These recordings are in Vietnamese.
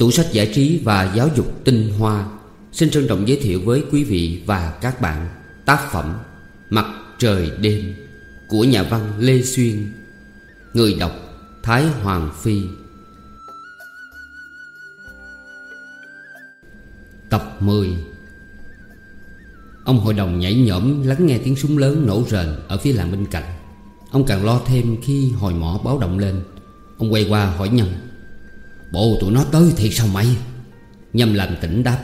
Tủ sách giải trí và giáo dục tinh hoa. Xin trân trọng giới thiệu với quý vị và các bạn Tác phẩm Mặt trời đêm Của nhà văn Lê Xuyên, Người đọc Thái Hoàng Phi. Tập 10 Ông hội đồng nhảy nhõm lắng nghe tiếng súng lớn nổ rền ở phía làng bên cạnh. Ông càng lo thêm khi hồi mỏ báo động lên. Ông quay qua hỏi nhân Bộ tụi nó tới thiệt sao mày? Nhâm lành tỉnh đáp.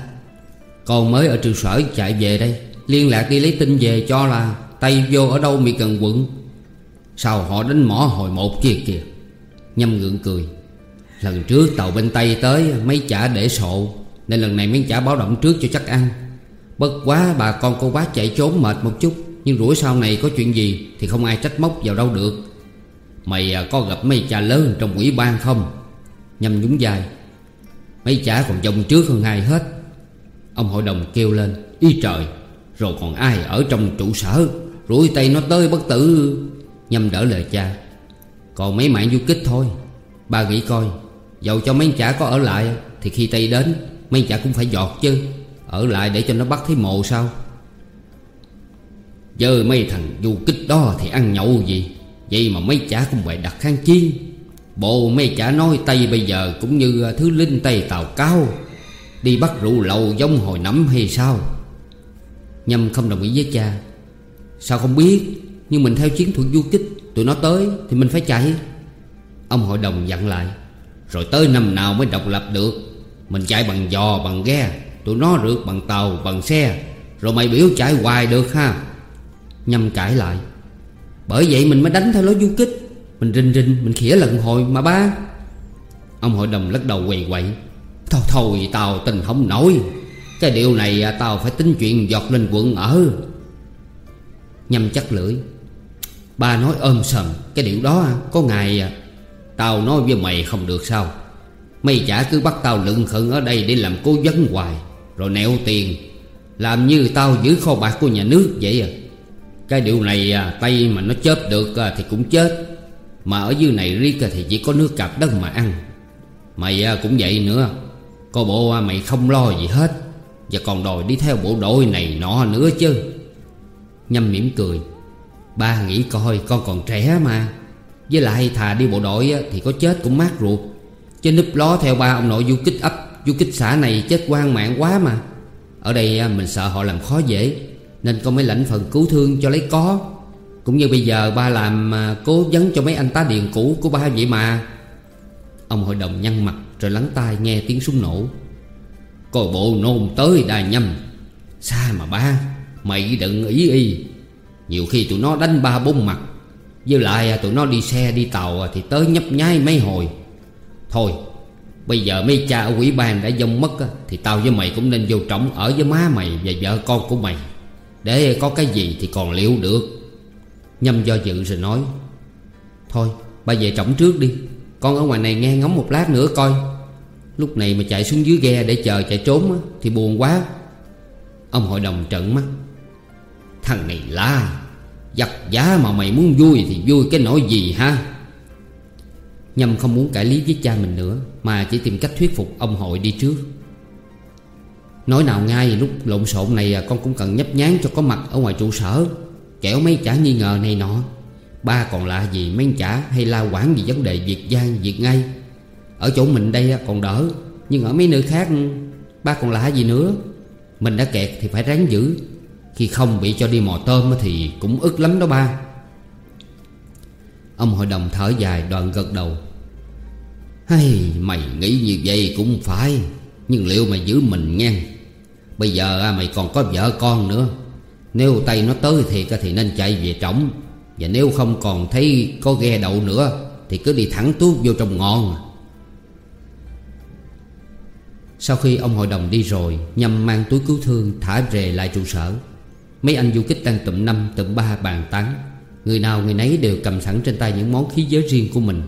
Con mới ở trường sở chạy về đây, Liên lạc đi lấy tin về cho là Tay vô ở đâu mi cần quận. Sao họ đánh mỏ hồi một kia kìa? Nhâm ngượng cười. Lần trước tàu bên Tây tới, Mấy chả để sộ, Nên lần này mấy chả báo động trước cho chắc ăn. Bất quá bà con cô bác chạy trốn mệt một chút, Nhưng rủi sau này có chuyện gì Thì không ai trách móc vào đâu được. Mày à, có gặp mấy cha lớn trong ủy ban không? Nhâm nhúng dài Mấy chả còn dông trước hơn ai hết. Ông hội đồng kêu lên, Ý trời, Rồi còn ai ở trong trụ sở? Rủi tay nó tới bất tử. Nhâm đỡ lời cha, Còn mấy mạng du kích thôi. Ba nghĩ coi, Dầu cho mấy chả có ở lại Thì khi tay đến, Mấy chả cũng phải giọt chứ. Ở lại để cho nó bắt thấy mồ sao? Giờ mấy thằng du kích đó thì ăn nhậu gì? Vậy mà mấy chả cũng phải đặt kháng chiến. Bộ mấy chả nói Tây bây giờ cũng như thứ linh Tây Tàu Cao. Đi bắt rượu lầu giống hồi nắm hay sao? Nhâm không đồng ý với cha. Sao không biết? Nhưng mình theo chiến thuật du kích, Tụi nó tới thì mình phải chạy. Ông hội đồng dặn lại. Rồi tới năm nào mới độc lập được? Mình chạy bằng giò, bằng ghe. Tụi nó rượt bằng tàu, bằng xe. Rồi mày biểu chạy hoài được ha? Nhâm cãi lại. Bởi vậy mình mới đánh theo lối du kích. Mình rình rình, mình khỉa lần hồi mà ba. Ông hội đồng lắc đầu quầy quậy. Thôi thôi, tao tình không nổi. Cái điều này à, tao phải tính chuyện giọt lên quận ở. Nhâm chắc lưỡi. Ba nói ôm sầm, Cái điều đó à, có ngày à, Tao nói với mày không được sao. Mày chả cứ bắt tao lựng khẩn ở đây Để làm cố vấn hoài. Rồi nẹo tiền, Làm như tao giữ kho bạc của nhà nước vậy à. Cái điều này tay mà nó chớp được thì cũng chết. Mà ở dưới này riết thì chỉ có nước cạp đất mà ăn. Mày à, cũng vậy nữa. Coi bộ à, mày không lo gì hết. Và còn đòi đi theo bộ đội này nọ nữa chứ. Nhâm mỉm cười. Ba nghĩ coi, con còn trẻ mà. Với lại thà đi bộ đội thì có chết cũng mát ruột. Chứ núp ló theo ba ông nội du kích ấp, Du kích xã này chết quan mạng quá mà. Ở đây à, mình sợ họ làm khó dễ, Nên con mới lãnh phần cứu thương cho lấy có. Cũng như bây giờ ba làm à, cố vấn cho mấy anh tá điện cũ của ba vậy mà. Ông hội đồng nhăn mặt rồi lắng tai nghe tiếng súng nổ. Coi bộ nôn tới đà nhâm. Xa mà ba, Mày đừng ý y. Nhiều khi tụi nó đánh ba bốn mặt. Với lại à, tụi nó đi xe đi tàu à, Thì tới nhấp nháy mấy hồi. Thôi, Bây giờ mấy cha ở quỹ ban đã dông mất Thì tao với mày cũng nên vô trọng Ở với má mày và vợ con của mày. Để có cái gì thì còn liệu được. Nhâm do dự rồi nói, Thôi ba về trọng trước đi. Con ở ngoài này nghe ngóng một lát nữa coi. Lúc này mà chạy xuống dưới ghe để chờ chạy trốn Thì buồn quá. Ông hội đồng trợn mắt. Thằng này la Giặt giá mà mày muốn vui thì vui cái nỗi gì ha? Nhâm không muốn cãi lý với cha mình nữa, Mà chỉ tìm cách thuyết phục ông hội đi trước. Nói nào ngay, lúc lộn xộn này à, Con cũng cần nhấp nhán cho có mặt ở ngoài trụ sở. Kẻo mấy chả nghi ngờ này nọ. Ba còn lạ gì mấy chả hay la quản gì vấn đề việc gian việc ngay. Ở chỗ mình đây còn đỡ, Nhưng ở mấy nơi khác, Ba còn lạ gì nữa. Mình đã kẹt thì phải ráng giữ. Khi không bị cho đi mò tôm thì cũng ức lắm đó ba. Ông hội đồng thở dài đoạn gật đầu. Hay, mày nghĩ như vậy cũng phải, Nhưng liệu mày giữ mình nghe? Bây giờ mày còn có vợ con nữa. Nếu tay nó tới thiệt thì nên chạy về trống. Và nếu không còn thấy có ghe đậu nữa Thì cứ đi thẳng tuốt vô trong ngọn. Sau khi ông hội đồng đi rồi Nhâm mang túi cứu thương thả về lại trụ sở. Mấy anh du kích đang tụm năm tụm ba bàn tán. Người nào người nấy đều cầm sẵn trên tay những món khí giới riêng của mình.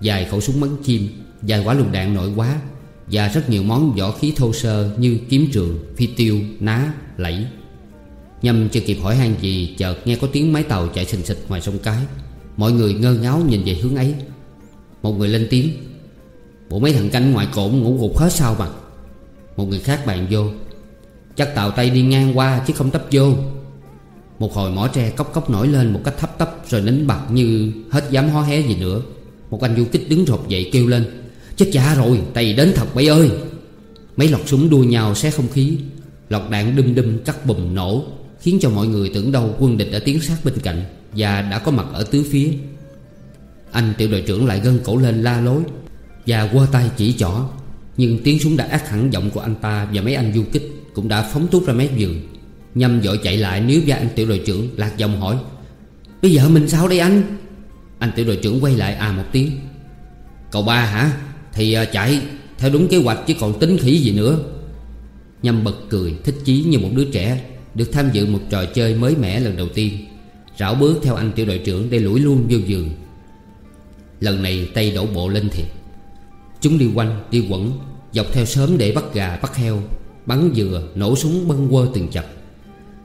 Dài khẩu súng bắn chim dài quả lựu đạn nội quá Và rất nhiều món võ khí thô sơ Như kiếm trường, phi tiêu, ná, lẫy. Nhâm chưa kịp hỏi han gì, Chợt nghe có tiếng máy tàu chạy xình xịch ngoài sông cái. Mọi người ngơ ngáo nhìn về hướng ấy. Một người lên tiếng, Bộ mấy thằng canh ngoài cộn ngủ gục hết sao mà? Một người khác bàn vô, Chắc tàu Tây đi ngang qua chứ không tấp vô. Một hồi mỏ tre cốc cốc nổi lên một cách thấp tấp, Rồi nín bặt như hết dám hó hé gì nữa. Một anh du kích đứng rột dậy kêu lên, Chết cha rồi Tây đến thật bấy ơi. Mấy lọt súng đua nhau xé không khí, Lọt đạn đum đum cắt bùm nổ. Khiến cho mọi người tưởng đâu quân địch đã tiến sát bên cạnh Và đã có mặt ở tứ phía. Anh tiểu đội trưởng lại gân cổ lên la lối Và quơ tay chỉ trỏ Nhưng tiếng súng đã ác hẳn giọng của anh ta Và mấy anh du kích cũng đã phóng tút ra mép giường. Nhâm dội chạy lại nếu ra anh tiểu đội trưởng, Lạc giọng hỏi, Bây giờ mình sao đây anh? Anh tiểu đội trưởng quay lại à một tiếng, Cậu ba hả? Thì à, chạy theo đúng kế hoạch chứ còn tính khỉ gì nữa. Nhâm bật cười, thích chí như một đứa trẻ. Được tham dự một trò chơi mới mẻ lần đầu tiên, Rảo bước theo anh tiểu đội trưởng để lủi luôn vô giường. Lần này tay đổ bộ lên thiệt Chúng đi quanh, đi quẩn, Dọc theo sớm để bắt gà, bắt heo, Bắn dừa, nổ súng, băng quơ từng chập.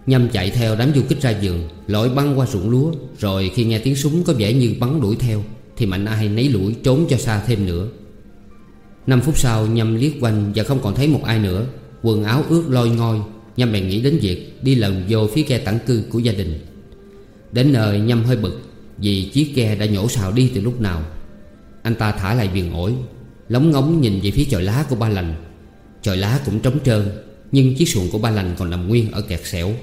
Nhâm chạy theo đám du kích ra giường, Lội băng qua ruộng lúa, Rồi khi nghe tiếng súng có vẻ như bắn đuổi theo, Thì mạnh ai nấy lũi trốn cho xa thêm nữa. Năm phút sau, Nhâm liếc quanh và không còn thấy một ai nữa, Quần áo ướt lôi ngôi Nhâm bèn nghĩ đến việc đi lần vô phía ghe tản cư của gia đình. Đến nơi Nhâm hơi bực Vì chiếc ghe đã nhổ xào đi từ lúc nào. Anh ta thả lại viền ổi, Lóng ngóng nhìn về phía chòi lá của ba lành. Chòi lá cũng trống trơn, Nhưng chiếc xuồng của ba lành còn nằm nguyên ở kẹt xẻo.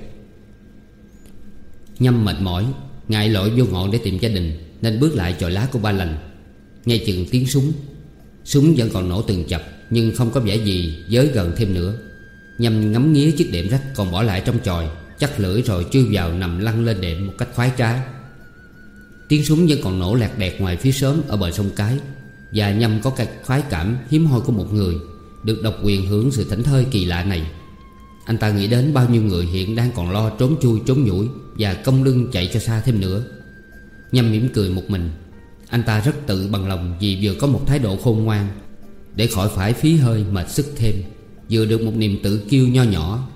Nhâm mệt mỏi, Ngại lội vô ngọn để tìm gia đình, Nên bước lại chòi lá của ba lành. Nghe chừng tiếng súng Súng vẫn còn nổ từng chập, Nhưng không có vẻ gì giới gần thêm nữa. Nhâm ngắm nghía chiếc đệm rách còn bỏ lại trong tròi Chắc lưỡi rồi chui vào nằm lăn lên đệm một cách khoái trá. Tiếng súng vẫn còn nổ lạc đẹt ngoài phía sớm ở bờ sông Cái, Và Nhâm có cái khoái cảm hiếm hoi của một người, Được độc quyền hưởng sự thảnh thơi kỳ lạ này. Anh ta nghĩ đến bao nhiêu người hiện đang còn lo trốn chui, trốn nhủi Và công lưng chạy cho xa thêm nữa. Nhâm mỉm cười một mình. Anh ta rất tự bằng lòng vì vừa có một thái độ khôn ngoan, Để khỏi phải phí hơi mệt sức thêm. Vừa được một niềm tự kiêu nho nhỏ,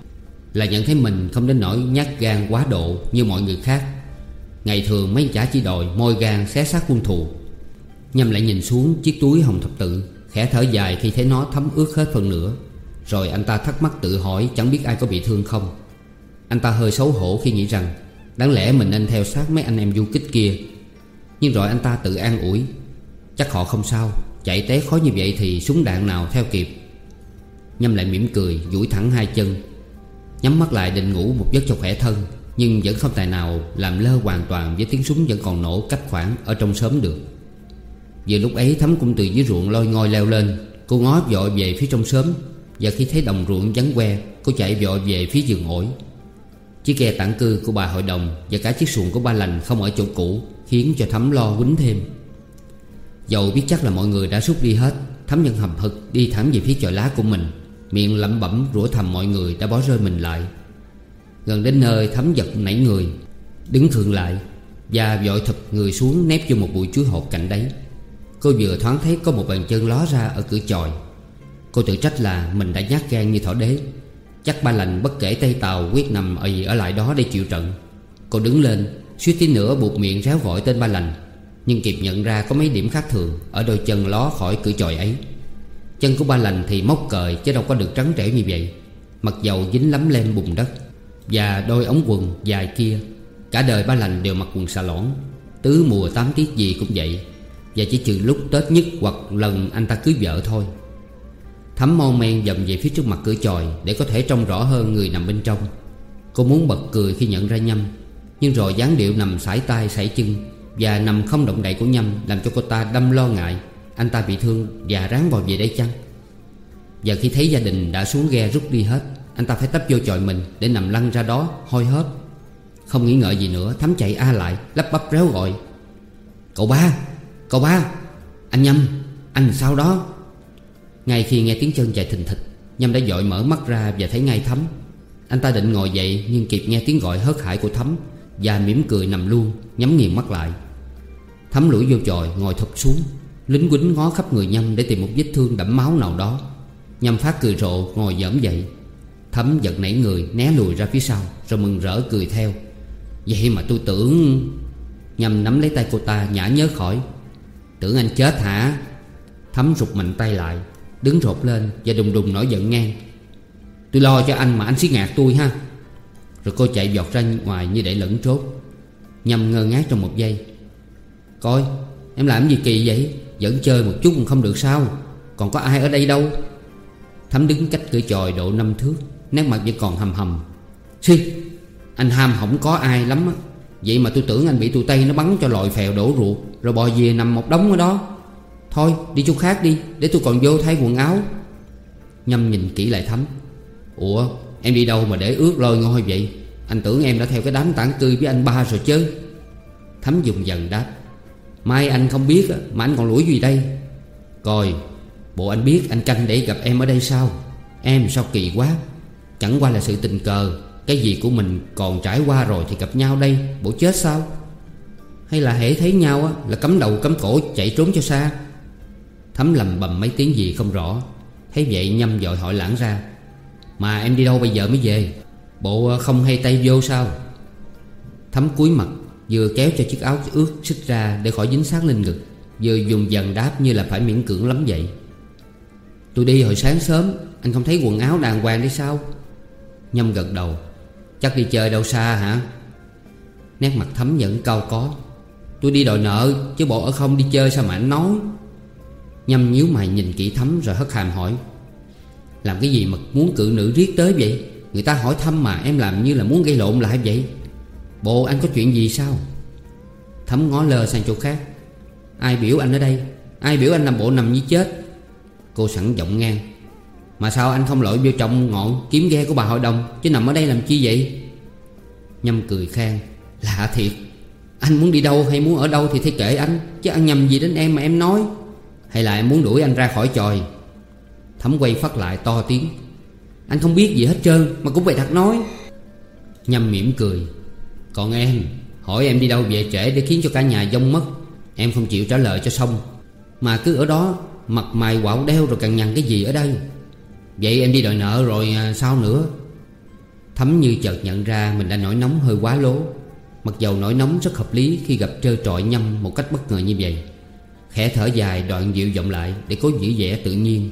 Là nhận thấy mình không đến nỗi nhát gan quá độ như mọi người khác. Ngày thường mấy chả chỉ đòi môi gan xé xác quân thù Nhâm lại nhìn xuống chiếc túi hồng thập tự, Khẽ thở dài khi thấy nó thấm ướt hết phần nửa Rồi anh ta thắc mắc tự hỏi chẳng biết ai có bị thương không. Anh ta hơi xấu hổ khi nghĩ rằng, Đáng lẽ mình nên theo sát mấy anh em du kích kia. Nhưng rồi anh ta tự an ủi, Chắc họ không sao, Chạy té khó như vậy thì súng đạn nào theo kịp. Nhâm lại mỉm cười, duỗi thẳng hai chân. Nhắm mắt lại định ngủ một giấc cho khỏe thân, Nhưng vẫn không tài nào làm lơ hoàn toàn Với tiếng súng vẫn còn nổ cách khoảng Ở trong sớm được. Vừa lúc ấy Thắm cũng từ dưới ruộng lôi ngôi leo lên. Cô ngó vội về phía trong sớm Và khi thấy đồng ruộng vắng que Cô chạy vội về phía giường ổi. Chiếc ghe tản cư của bà hội đồng Và cả chiếc xuồng của ba lành không ở chỗ cũ, Khiến cho Thắm lo quýnh thêm. Dầu biết chắc là mọi người đã rút đi hết Thắm nhân hầm hực đi thẳng về phía chòi lá của mình. Miệng lẩm bẩm rủa thầm mọi người đã bỏ rơi mình lại. Gần đến nơi thấm giật nảy người, Đứng khựng lại Và vội thụp người xuống nép vô một bụi chuối hột cạnh đấy Cô vừa thoáng thấy có một bàn chân ló ra ở cửa chòi. Cô tự trách là mình đã nhát gan như thỏ đế. Chắc ba lành bất kể Tây Tàu quyết nằm ở gì ở lại đó để chịu trận. Cô đứng lên, Suýt tí nữa buộc miệng réo gọi tên ba lành, Nhưng kịp nhận ra có mấy điểm khác thường Ở đôi chân ló khỏi cửa chòi ấy. Chân của ba lành thì móc cời, Chứ đâu có được trắng trẻo như vậy. Mặc dầu dính lắm lem bùn đất, Và đôi ống quần dài kia, Cả đời ba lành đều mặc quần xà lõn. Tứ mùa tám tiết gì cũng vậy, Và chỉ trừ lúc Tết nhất hoặc lần anh ta cưới vợ thôi. Thắm mon men dầm về phía trước mặt cửa chòi Để có thể trông rõ hơn người nằm bên trong. Cô muốn bật cười khi nhận ra Nhâm, Nhưng rồi dáng điệu nằm sải tay sải chân Và nằm không động đậy của Nhâm Làm cho cô ta đâm lo ngại anh ta bị thương và ráng vào về đây chăng? Và khi thấy gia đình đã xuống ghe rút đi hết, Anh ta phải tấp vô chòi mình Để nằm lăn ra đó, hôi hớp. Không nghĩ ngợi gì nữa Thắm chạy a lại, lắp bắp réo gọi. Cậu ba Cậu ba, Anh Nhâm, Anh sao đó? Ngay khi nghe tiếng chân chạy thình thịch, Nhâm đã dội mở mắt ra và thấy ngay Thắm. Anh ta định ngồi dậy Nhưng kịp nghe tiếng gọi hớt hải của Thắm Và mỉm cười nằm luôn, Nhắm nghiền mắt lại. Thắm lủi vô chòi, ngồi thụp xuống. Lính quýnh ngó khắp người Nhâm để tìm một vết thương đẫm máu nào đó. Nhâm phát cười rộ, ngồi dởm dậy. Thấm giật nảy người, né lùi ra phía sau, Rồi mừng rỡ cười theo. Vậy mà tôi tưởng Nhâm nắm lấy tay cô ta nhả nhớ khỏi. Tưởng anh chết hả? Thấm rụt mạnh tay lại, Đứng rột lên và đùng đùng nổi giận ngang. Tôi lo cho anh mà anh xí ngạc tôi ha. Rồi cô chạy giọt ra ngoài như để lẫn trốt Nhâm ngơ ngác trong một giây. Coi, em làm gì kỳ vậy? Vẫn chơi một chút cũng không được sao. Còn có ai ở đây đâu? Thấm đứng cách cửa chòi độ năm thước, Nét mặt vẫn còn hầm hầm. Xì, Anh ham không có ai lắm á. Vậy mà tôi tưởng anh bị tụi Tây nó bắn cho lòi phèo đổ ruột, Rồi bò về nằm một đống ở đó. Thôi, đi chỗ khác đi, Để tôi còn vô thay quần áo. Nhâm nhìn kỹ lại Thấm Ủa, em đi đâu mà để ướt lôi ngôi vậy? Anh tưởng em đã theo cái đám tảng tươi với anh ba rồi chứ. Thấm dùng dần đáp. Mai anh không biết mà anh còn lỗi gì đây? Coi, Bộ anh biết anh canh để gặp em ở đây sao? Em sao kỳ quá? Chẳng qua là sự tình cờ, Cái gì của mình còn trải qua rồi thì gặp nhau đây, Bộ chết sao? Hay là hễ thấy nhau á, là cấm đầu cấm cổ chạy trốn cho xa? Thấm lầm bầm mấy tiếng gì không rõ, Thấy vậy nhâm dội hỏi lãng ra. Mà em đi đâu bây giờ mới về? Bộ không hay tay vô sao? Thấm cúi mặt Vừa kéo cho chiếc áo ướt xích ra Để khỏi dính sát lên ngực, Vừa dùng dần đáp như là phải miễn cưỡng lắm vậy. Tôi đi hồi sáng sớm, Anh không thấy quần áo đàng hoàng đi sao? Nhâm gật đầu. Chắc đi chơi đâu xa hả? Nét mặt thấm nhẫn cao có. Tôi đi đòi nợ, Chứ bộ ở không đi chơi sao mà anh nói? Nhâm nhíu mày nhìn kỹ thấm rồi hất hàm hỏi. Làm cái gì mà muốn cự nữ riết tới vậy? Người ta hỏi thăm mà, em làm như là muốn gây lộn lại vậy. Bộ, anh có chuyện gì sao? Thấm ngó lơ sang chỗ khác. Ai biểu anh ở đây? Ai biểu anh làm bộ nằm như chết? Cô sẵn giọng ngang. Mà sao anh không lội vô trong ngọn kiếm ghe của bà hội đồng, Chứ nằm ở đây làm chi vậy? Nhâm cười khang Lạ thiệt. Anh muốn đi đâu hay muốn ở đâu thì thấy kệ anh, Chứ ăn nhầm gì đến em mà em nói. Hay là em muốn đuổi anh ra khỏi tròi Thấm quay phát lại to tiếng. Anh không biết gì hết trơn, Mà cũng phải thật nói. Nhâm mỉm cười. Còn em Hỏi em đi đâu về trễ để khiến cho cả nhà dông mất. Em không chịu trả lời cho xong. Mà cứ ở đó Mặt mày quạo đeo rồi càng nhằn cái gì ở đây? Vậy em đi đòi nợ rồi à, sao nữa? Thấm như chợt nhận ra Mình đã nổi nóng hơi quá lố. Mặc dầu nổi nóng rất hợp lý Khi gặp trơ trọi nhâm một cách bất ngờ như vậy. Khẽ thở dài đoạn dịu giọng lại Để cố giữ vẻ tự nhiên.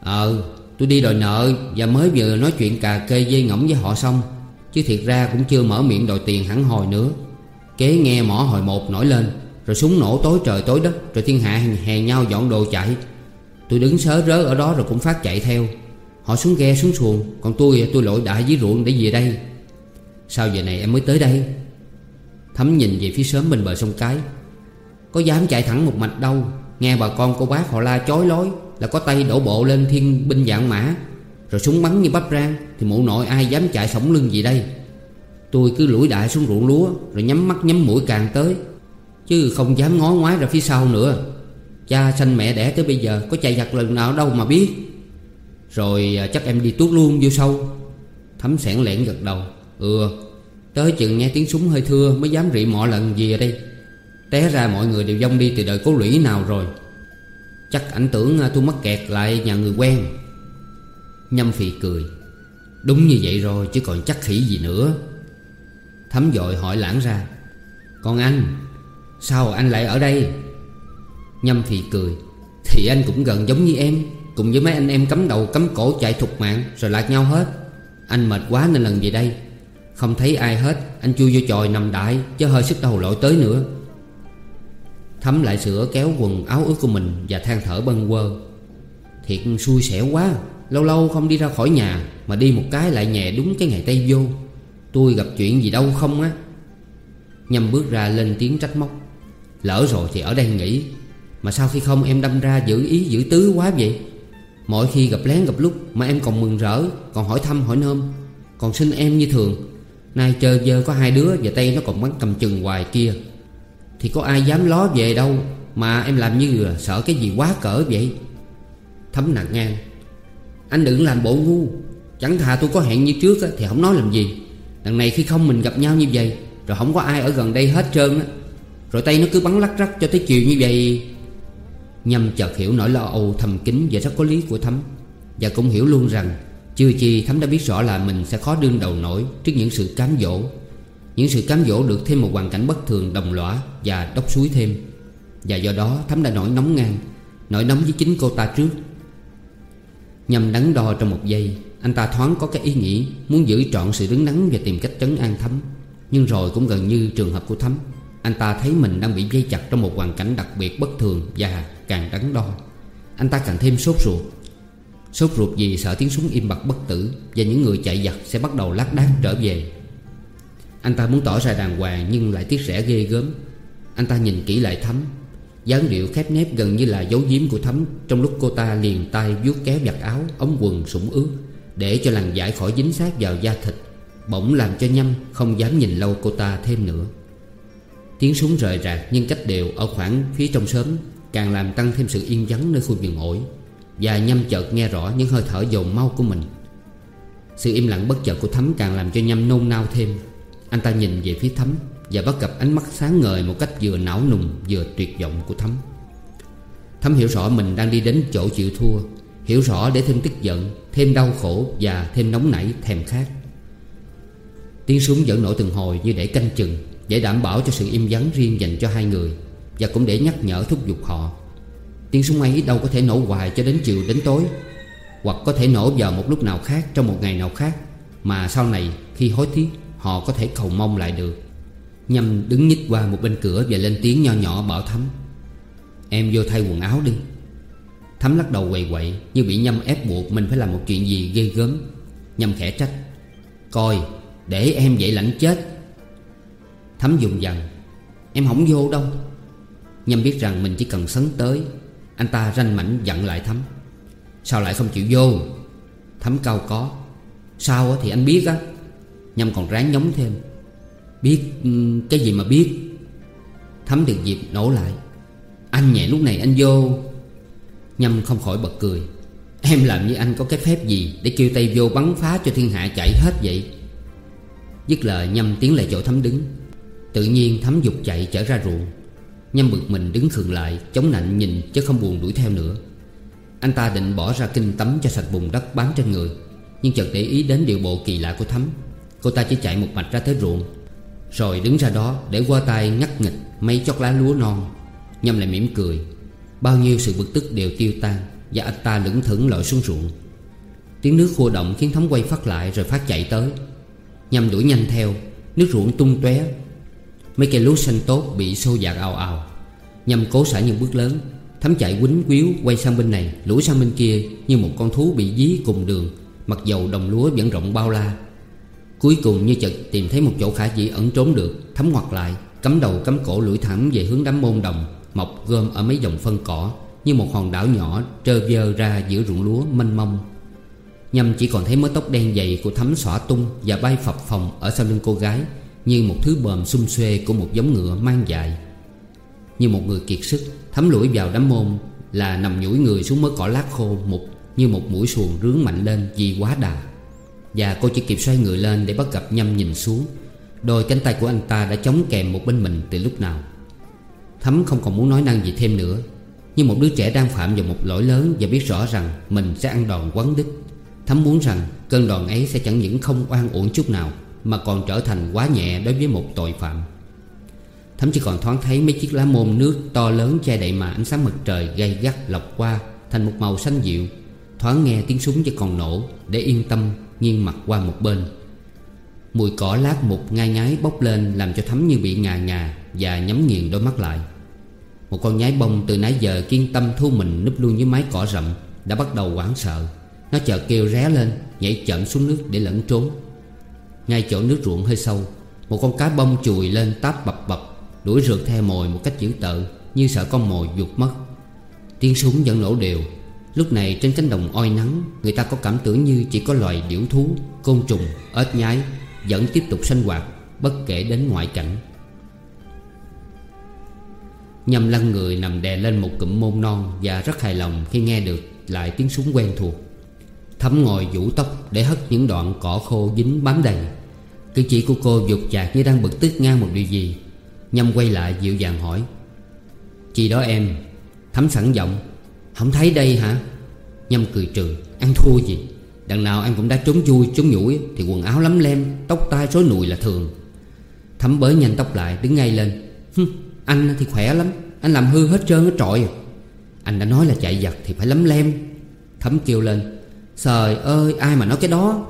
Ờ tôi đi đòi nợ Và mới vừa nói chuyện cà kê dây ngỗng với họ xong. Chứ thiệt ra cũng chưa mở miệng đòi tiền hẳn hồi nữa. Kế nghe mỏ hồi một nổi lên, Rồi súng nổ tối trời tối đất, Rồi thiên hạ hè nhau dọn đồ chạy. Tôi đứng sớ rớ ở đó rồi cũng phát chạy theo. Họ xuống ghe, xuống xuồng, Còn tôi tôi lội đại dưới ruộng để về đây. Sao giờ này em mới tới đây? Thấm nhìn về phía sớm bên bờ sông Cái. Có dám chạy thẳng một mạch đâu. Nghe bà con cô bác họ la chói lối Là có tay đổ bộ lên thiên binh dạng mã. Rồi súng bắn như bắp rang, Thì mụ nội ai dám chạy sống lưng gì đây? Tôi cứ lủi đại xuống ruộng lúa, Rồi nhắm mắt nhắm mũi càng tới. Chứ không dám ngó ngoái ra phía sau nữa. Cha sanh mẹ đẻ tới bây giờ, Có chạy giặt lần nào đâu mà biết. Rồi à, chắc em đi tuốt luôn vô sâu. Thấm sẻn lẹn gật đầu. Ừ Tới chừng nghe tiếng súng hơi thưa Mới dám rị mọ lần gì ở đây. Té ra mọi người đều dông đi từ đời cố lũy nào rồi. Chắc ảnh tưởng à, tôi mắc kẹt lại nhà người quen. Nhâm phì cười. Đúng như vậy rồi, chứ còn chắc khỉ gì nữa. Thấm dội hỏi lãng ra. Còn anh, Sao anh lại ở đây? Nhâm phì cười. Thì anh cũng gần giống như em, Cùng với mấy anh em cấm đầu cấm cổ chạy thục mạng, Rồi lạc nhau hết. Anh mệt quá nên lần về đây. Không thấy ai hết, Anh chui vô chòi nằm đại, Chứ hơi sức đầu lội tới nữa. Thấm lại sửa kéo quần áo ướt của mình Và than thở bâng quơ. Thiệt xui xẻo quá. Lâu lâu không đi ra khỏi nhà, Mà đi một cái lại nhẹ đúng cái ngày Tây vô. Tôi gặp chuyện gì đâu không á. Nhâm bước ra lên tiếng trách móc. Lỡ rồi thì ở đây nghỉ. Mà sao khi không em đâm ra giữ ý giữ tứ quá vậy? Mỗi khi gặp lén gặp lúc Mà em còn mừng rỡ, Còn hỏi thăm hỏi nôm. Còn xin em như thường. Nay chờ giờ có hai đứa Và tay nó còn bắn cầm chừng hoài kia. Thì có ai dám ló về đâu Mà em làm như là sợ cái gì quá cỡ vậy? Thấm nặng ngang. Anh đừng làm bộ ngu. Chẳng thà tôi có hẹn như trước Thì không nói làm gì. Đằng này khi không mình gặp nhau như vậy, Rồi không có ai ở gần đây hết trơn á, Rồi tay nó cứ bắn lắc rắc cho tới chiều như vậy. Nhâm chợt hiểu nỗi lo âu, thầm kín và rất có lý của Thấm Và cũng hiểu luôn rằng, Chưa chi Thấm đã biết rõ là mình sẽ khó đương đầu nổi Trước những sự cám dỗ. Những sự cám dỗ được thêm một hoàn cảnh bất thường đồng lõa Và đốc suối thêm. Và do đó Thấm đã nổi nóng ngang, Nổi nóng với chính cô ta trước. Nhằm đắn đo trong một giây Anh ta thoáng có cái ý nghĩ Muốn giữ trọn sự đứng đắn và tìm cách trấn an thấm, Nhưng rồi cũng gần như trường hợp của thấm. Anh ta thấy mình đang bị dây chặt Trong một hoàn cảnh đặc biệt bất thường Và càng đắn đo Anh ta càng thêm sốt ruột Sốt ruột vì sợ tiếng súng im bặt bất tử Và những người chạy giặc sẽ bắt đầu lác đác trở về Anh ta muốn tỏ ra đàng hoàng Nhưng lại tiếc rẻ ghê gớm Anh ta nhìn kỹ lại thấm dáng điệu khép nép gần như là dấu giếm của thấm. Trong lúc cô ta liền tay vuốt kéo giặt áo, Ống quần sũng ướt, Để cho làn giải khỏi dính sát vào da thịt, Bỗng làm cho Nhâm không dám nhìn lâu cô ta thêm nữa. Tiếng súng rời rạc nhưng cách đều ở khoảng phía trong sớm, Càng làm tăng thêm sự yên vắng nơi khu vườn ổi. Và Nhâm chợt nghe rõ những hơi thở dồn mau của mình. Sự im lặng bất chợt của thấm càng làm cho Nhâm nôn nao thêm. Anh ta nhìn về phía thấm. Và bắt gặp ánh mắt sáng ngời một cách vừa não nùng vừa tuyệt vọng của Thắm. Thắm hiểu rõ mình đang đi đến chỗ chịu thua, Hiểu rõ để thêm tức giận, Thêm đau khổ và thêm nóng nảy thèm khát. Tiếng súng vẫn nổ từng hồi như để canh chừng, Để đảm bảo cho sự im vắng riêng dành cho hai người Và cũng để nhắc nhở thúc giục họ. Tiếng súng ấy đâu có thể nổ hoài cho đến chiều đến tối, Hoặc có thể nổ vào một lúc nào khác Trong một ngày nào khác, Mà sau này khi hối tiếc, Họ có thể cầu mong lại được. Nhâm đứng nhích qua một bên cửa Và lên tiếng nho nhỏ bảo Thắm. Em vô thay quần áo đi. Thắm lắc đầu quầy quậy Như bị Nhâm ép buộc mình phải làm một chuyện gì ghê gớm. Nhâm khẽ trách. Coi, để em vậy lạnh chết. Thắm dùng dần Em không vô đâu. Nhâm biết rằng mình chỉ cần sấn tới, Anh ta ranh mảnh giận lại Thắm. Sao lại không chịu vô? Thắm cao có. Sao thì anh biết á. Nhâm còn ráng nhóng thêm. Biết ừ, cái gì mà biết? Thắm được dịp nổ lại. Anh nhẹ lúc này anh vô Nhâm không khỏi bật cười. Em làm như anh có cái phép gì Để kêu tay vô bắn phá cho thiên hạ chạy hết vậy? Dứt lời Nhâm tiến lại chỗ Thắm đứng. Tự nhiên Thắm dục chạy trở ra ruộng. Nhâm bực mình đứng khựng lại, Chống nạnh nhìn chứ không buồn đuổi theo nữa. Anh ta định bỏ ra kinh tắm cho sạch bùn đất bám trên người, Nhưng chợt để ý đến điều bộ kỳ lạ của Thắm Cô ta chỉ chạy một mạch ra tới ruộng rồi đứng ra đó để qua tay ngắt nghịch Mấy chót lá lúa non. Nhâm lại mỉm cười. Bao nhiêu sự bực tức đều tiêu tan Và anh ta lững thững lội xuống ruộng. Tiếng nước khô động khiến Thắm quay phát lại Rồi phát chạy tới. Nhâm đuổi nhanh theo, Nước ruộng tung tóe. Mấy cây lúa xanh tốt bị xô dạt ào ào. Nhâm cố xả những bước lớn Thắm chạy quýnh quýu quay sang bên này Lũi sang bên kia như một con thú bị dí cùng đường, Mặc dầu đồng lúa vẫn rộng bao la. Cuối cùng như chợt tìm thấy một chỗ khả dĩ ẩn trốn được Thắm ngoặt lại, Cắm đầu cắm cổ lưỡi thẳng về hướng đám môn đồng, Mọc gom ở mấy dòng phân cỏ, Như một hòn đảo nhỏ trơ vơ ra giữa ruộng lúa mênh mông. Nhâm chỉ còn thấy mớ tóc đen dày của thắm xõa tung Và bay phập phồng ở sau lưng cô gái, Như một thứ bờm xung xuê của một giống ngựa mang dài Như một người kiệt sức Thắm lũi vào đám môn Là nằm nhủi người xuống mớ cỏ lát khô mục, Như một mũi xuồng rướng mạnh lên vì quá đà. Và cô chỉ kịp xoay người lên để bắt gặp Nhâm nhìn xuống. Đôi cánh tay của anh ta đã chống kèm một bên mình từ lúc nào. Thắm không còn muốn nói năng gì thêm nữa Như một đứa trẻ đang phạm vào một lỗi lớn Và biết rõ rằng mình sẽ ăn đòn quấn đích Thắm muốn rằng cơn đòn ấy sẽ chẳng những không oan uổng chút nào, Mà còn trở thành quá nhẹ đối với một tội phạm. Thắm chỉ còn thoáng thấy mấy chiếc lá môn nước to lớn che đậy mà ánh sáng mặt trời gay gắt lọc qua Thành một màu xanh dịu, Thoáng nghe tiếng súng chỉ còn nổ, Để yên tâm nghiêng mặt qua một bên. Mùi cỏ lát mục ngai ngái bốc lên Làm cho thấm như bị ngà ngà Và nhắm nghiền đôi mắt lại. Một con nhái bông từ nãy giờ kiên tâm thu mình núp luôn dưới mái cỏ rậm Đã bắt đầu hoảng sợ. Nó chợt kêu ré lên, Nhảy chậm xuống nước để lẫn trốn. Ngay chỗ nước ruộng hơi sâu, Một con cá bông chùi lên táp bập bập, Đuổi rượt theo mồi một cách dữ tợn, Như sợ con mồi vụt mất. Tiếng súng vẫn nổ đều Lúc này trên cánh đồng oi nắng Người ta có cảm tưởng như chỉ có loài điểu thú Côn trùng, ếch nhái Vẫn tiếp tục sinh hoạt Bất kể đến ngoại cảnh. Nhâm lăn người nằm đè lên một cụm môn non Và rất hài lòng khi nghe được lại tiếng súng quen thuộc. Thấm ngồi vũ tóc để hất những đoạn cỏ khô dính bám đầy. Cử chỉ của cô dục chạc như đang bực tức ngang một điều gì. Nhâm quay lại dịu dàng hỏi Chị đó em Thấm sẵn giọng. Không thấy đây hả? Nhâm cười trừ. Ăn thua gì? Đằng nào em cũng đã trốn vui trốn nhủi Thì quần áo lắm lem Tóc tai rối nùi là thường. Thấm bới nhanh tóc lại đứng ngay lên. Hừ, Anh thì khỏe lắm. Anh làm hư hết trơn hết trọi. Anh đã nói là chạy giặt thì phải lắm lem. Thấm kêu lên. Trời ơi ai mà nói cái đó?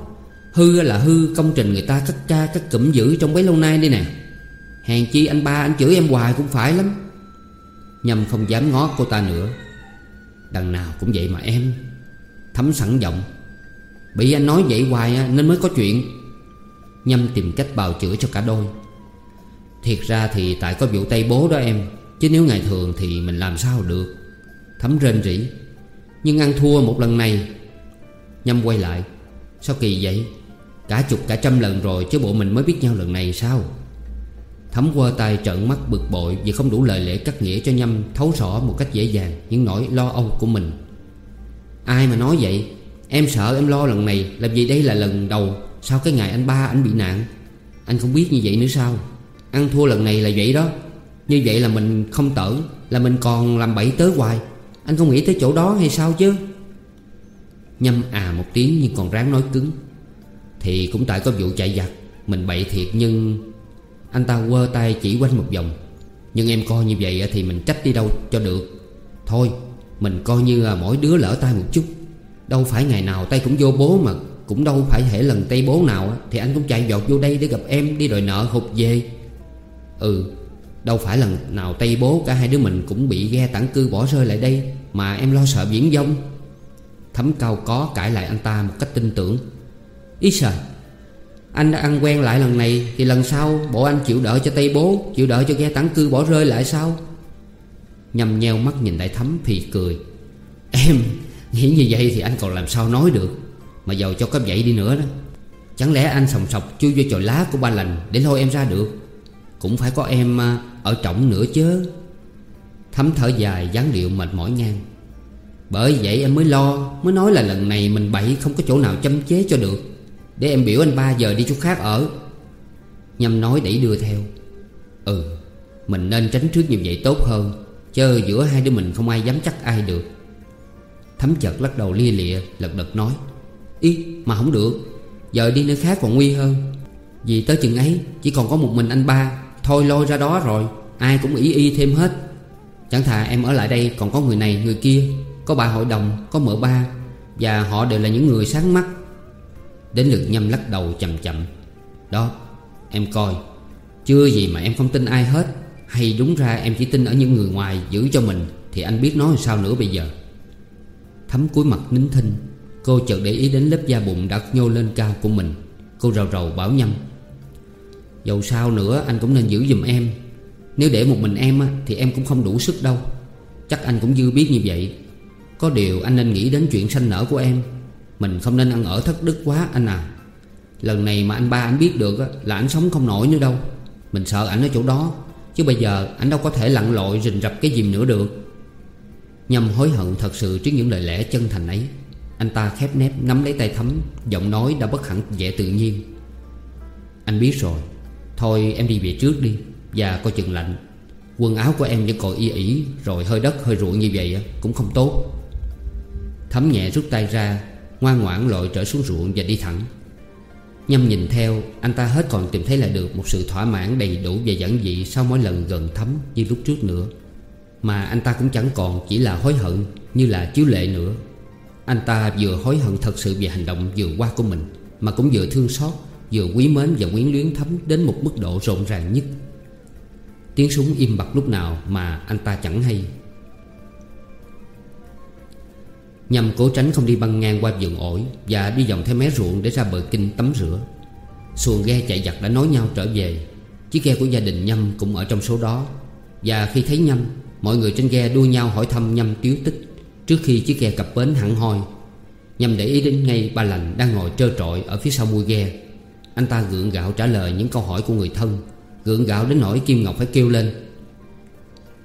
Hư là hư công trình người ta cắt ca cắt cụm giữ trong bấy lâu nay đây nè. Hèn chi anh ba anh chửi em hoài cũng phải lắm. Nhâm không dám ngó cô ta nữa. Đằng nào cũng vậy mà em. Thấm sẵn giọng. Bị anh nói vậy hoài nên mới có chuyện. Nhâm tìm cách bào chữa cho cả đôi. Thiệt ra thì tại có vụ tay bố đó em, Chứ nếu ngày thường thì mình làm sao được. Thấm rên rỉ. Nhưng ăn thua một lần này. Nhâm quay lại. Sao kỳ vậy? Cả chục cả trăm lần rồi chứ bộ mình mới biết nhau lần này sao? Thấm qua tay trợn mắt bực bội Vì không đủ lời lẽ cắt nghĩa cho Nhâm Thấu rõ một cách dễ dàng Những nỗi lo âu của mình. Ai mà nói vậy? Em sợ, em lo lần này Làm gì đây là lần đầu. Sau cái ngày anh ba anh bị nạn, Anh không biết như vậy nữa sao? Ăn thua lần này là vậy đó. Như vậy là mình không tở, Là mình còn làm bậy tới hoài. Anh không nghĩ tới chỗ đó hay sao chứ? Nhâm à một tiếng nhưng còn ráng nói cứng. Thì cũng tại có vụ chạy giặc, Mình bậy thiệt nhưng anh ta quơ tay chỉ quanh một vòng. Nhưng em coi như vậy thì mình trách đi đâu cho được. Thôi, Mình coi như mỗi đứa lỡ tay một chút. Đâu phải ngày nào tay cũng vô bố mà Cũng đâu phải hệ lần tay bố nào Thì anh cũng chạy vọt vô đây để gặp em, Đi đòi nợ hụt về. Ừ Đâu phải lần nào tay bố cả hai đứa mình cũng bị ghe tản cư bỏ rơi lại đây Mà em lo sợ viễn vong Thấm cao có cãi lại anh ta một cách tin tưởng. Ý trời anh đã ăn quen lại lần này, Thì lần sau bộ anh chịu đỡ cho Tây Bố, Chịu đỡ cho ghe tản cư bỏ rơi lại sao? Nhầm nheo mắt nhìn đại thấm thì cười. Em, nghĩ như vậy thì anh còn làm sao nói được, Mà giàu cho có vậy đi nữa đó. Chẳng lẽ anh sòng sọc chui vô chòi lá của ba lành Để lôi em ra được? Cũng phải có em à, ở trọng nữa chứ. Thấm thở dài, dáng điệu mệt mỏi ngang. Bởi vậy em mới lo, Mới nói là lần này mình bậy không có chỗ nào châm chế cho được. Để em biểu anh ba giờ đi chỗ khác ở. Nhâm nói đẩy đưa theo. Ừ Mình nên tránh trước như vậy tốt hơn. Chớ giữa hai đứa mình không ai dám chắc ai được. Thấm chợt lắc đầu lia lịa, Lật đật nói, Ý, mà không được. Giờ đi nơi khác còn nguy hơn. Vì tới chừng ấy, Chỉ còn có một mình anh ba. Thôi lôi ra đó rồi, Ai cũng ý y thêm hết. Chẳng thà em ở lại đây còn có người này người kia, có bà hội đồng, Có mợ ba, Và họ đều là những người sáng mắt. Đến lượt nhâm lắc đầu chậm chậm. Đó em coi Chưa gì mà em không tin ai hết. Hay đúng ra em chỉ tin ở những người ngoài Giữ cho mình Thì anh biết nói sao nữa bây giờ. Thấm cuối mặt nín thinh Cô chợt để ý đến lớp da bụng đã nhô lên cao của mình. Cô rầu rầu bảo nhâm Dầu sao nữa anh cũng nên giữ giùm em. Nếu để một mình em á, Thì em cũng không đủ sức đâu. Chắc anh cũng dư biết như vậy. Có điều anh nên nghĩ đến chuyện sanh nở của em. Mình không nên ăn ở thất đức quá, anh à. Lần này mà anh ba anh biết được là anh sống không nổi nữa đâu. Mình sợ ảnh ở chỗ đó, Chứ bây giờ anh đâu có thể lặn lội rình rập cái gì nữa được. Nhâm hối hận thật sự trước những lời lẽ chân thành ấy. Anh ta khép nép, nắm lấy tay thấm Giọng nói đã bất hẳn vẻ tự nhiên. Anh biết rồi, Thôi em đi về trước đi, Và coi chừng lạnh. Quần áo của em vẫn còn y ỉ, Rồi hơi đất, hơi ruộng như vậy cũng không tốt. Thấm nhẹ rút tay ra Ngoan ngoãn lội trở xuống ruộng và đi thẳng. Nhâm nhìn theo, Anh ta hết còn tìm thấy lại được Một sự thỏa mãn đầy đủ và giản dị Sau mỗi lần gần thấm như lúc trước nữa. Mà anh ta cũng chẳng còn chỉ là hối hận Như là chiếu lệ nữa. Anh ta vừa hối hận thật sự về hành động vừa qua của mình, Mà cũng vừa thương xót, Vừa quý mến và quyến luyến thấm Đến một mức độ rộn ràng nhất. Tiếng súng im bặt lúc nào mà anh ta chẳng hay. Nhằm cố tránh không đi băng ngang qua vườn ổi Và đi vòng theo mé ruộng để ra bờ kinh tắm rửa. Xuồng ghe chạy giặt đã nói nhau trở về. Chiếc ghe của gia đình Nhâm cũng ở trong số đó. Và khi thấy Nhâm, Mọi người trên ghe đua nhau hỏi thăm Nhâm tiếu tích Trước khi chiếc ghe cập bến hẳn hoi. Nhâm để ý đến ngay ba lành đang ngồi trơ trọi ở phía sau mui ghe. Anh ta gượng gạo trả lời những câu hỏi của người thân, Gượng gạo đến nỗi Kim Ngọc phải kêu lên.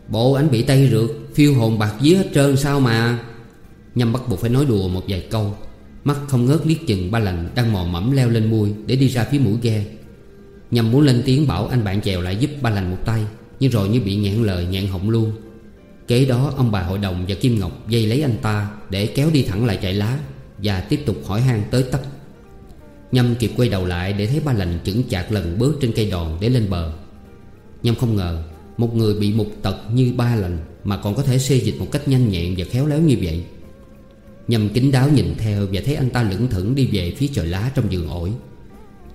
Bộ anh bị tay rượt, Phiêu hồn bạc dí hết trơn sao mà? Nhâm bắt buộc phải nói đùa một vài câu. Mắt không ngớt liếc chừng ba lành Đang mò mẫm leo lên mui Để đi ra phía mũi ghe. Nhâm muốn lên tiếng bảo anh bạn chèo lại giúp ba lành một tay, Nhưng rồi như bị nhạn lời nhạn họng luôn. Kế đó, ông bà hội đồng và Kim Ngọc dây lấy anh ta Để kéo đi thẳng lại chạy lá Và tiếp tục hỏi han tới tấp. Nhâm kịp quay đầu lại để thấy ba lành chững chạc lần bước trên cây đòn để lên bờ. Nhâm không ngờ Một người bị mục tật như ba lành Mà còn có thể xê dịch một cách nhanh nhẹn và khéo léo như vậy. Nhâm kính đáo nhìn theo Và thấy anh ta lững thững đi về phía trời lá trong vườn ổi.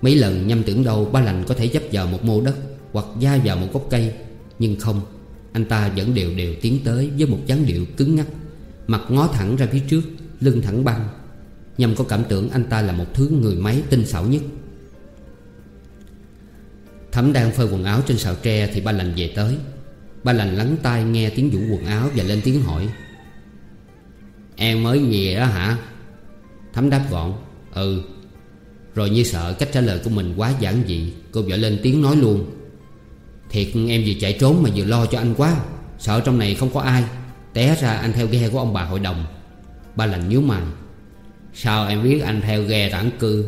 Mấy lần nhâm tưởng đâu ba lành có thể dấp vào một mô đất Hoặc da vào một gốc cây, Nhưng không, Anh ta vẫn đều đều tiến tới với một dáng điệu cứng ngắc, Mặt ngó thẳng ra phía trước, Lưng thẳng băng. Nhâm có cảm tưởng anh ta là một thứ người máy tinh xảo nhất. Thẩm đang phơi quần áo trên sào tre Thì ba lành về tới. Ba lành lắng tai nghe tiếng vũ quần áo Và lên tiếng hỏi. Em mới về đó hả? Thấm đáp gọn Ừ. Rồi như sợ cách trả lời của mình quá giản dị, Cô vợ lên tiếng nói luôn. Thiệt, em vừa chạy trốn mà vừa lo cho anh quá. Sợ trong này không có ai. Té ra anh theo ghe của ông bà hội đồng. Ba lành nhíu mày. Sao em biết anh theo ghe tản cư?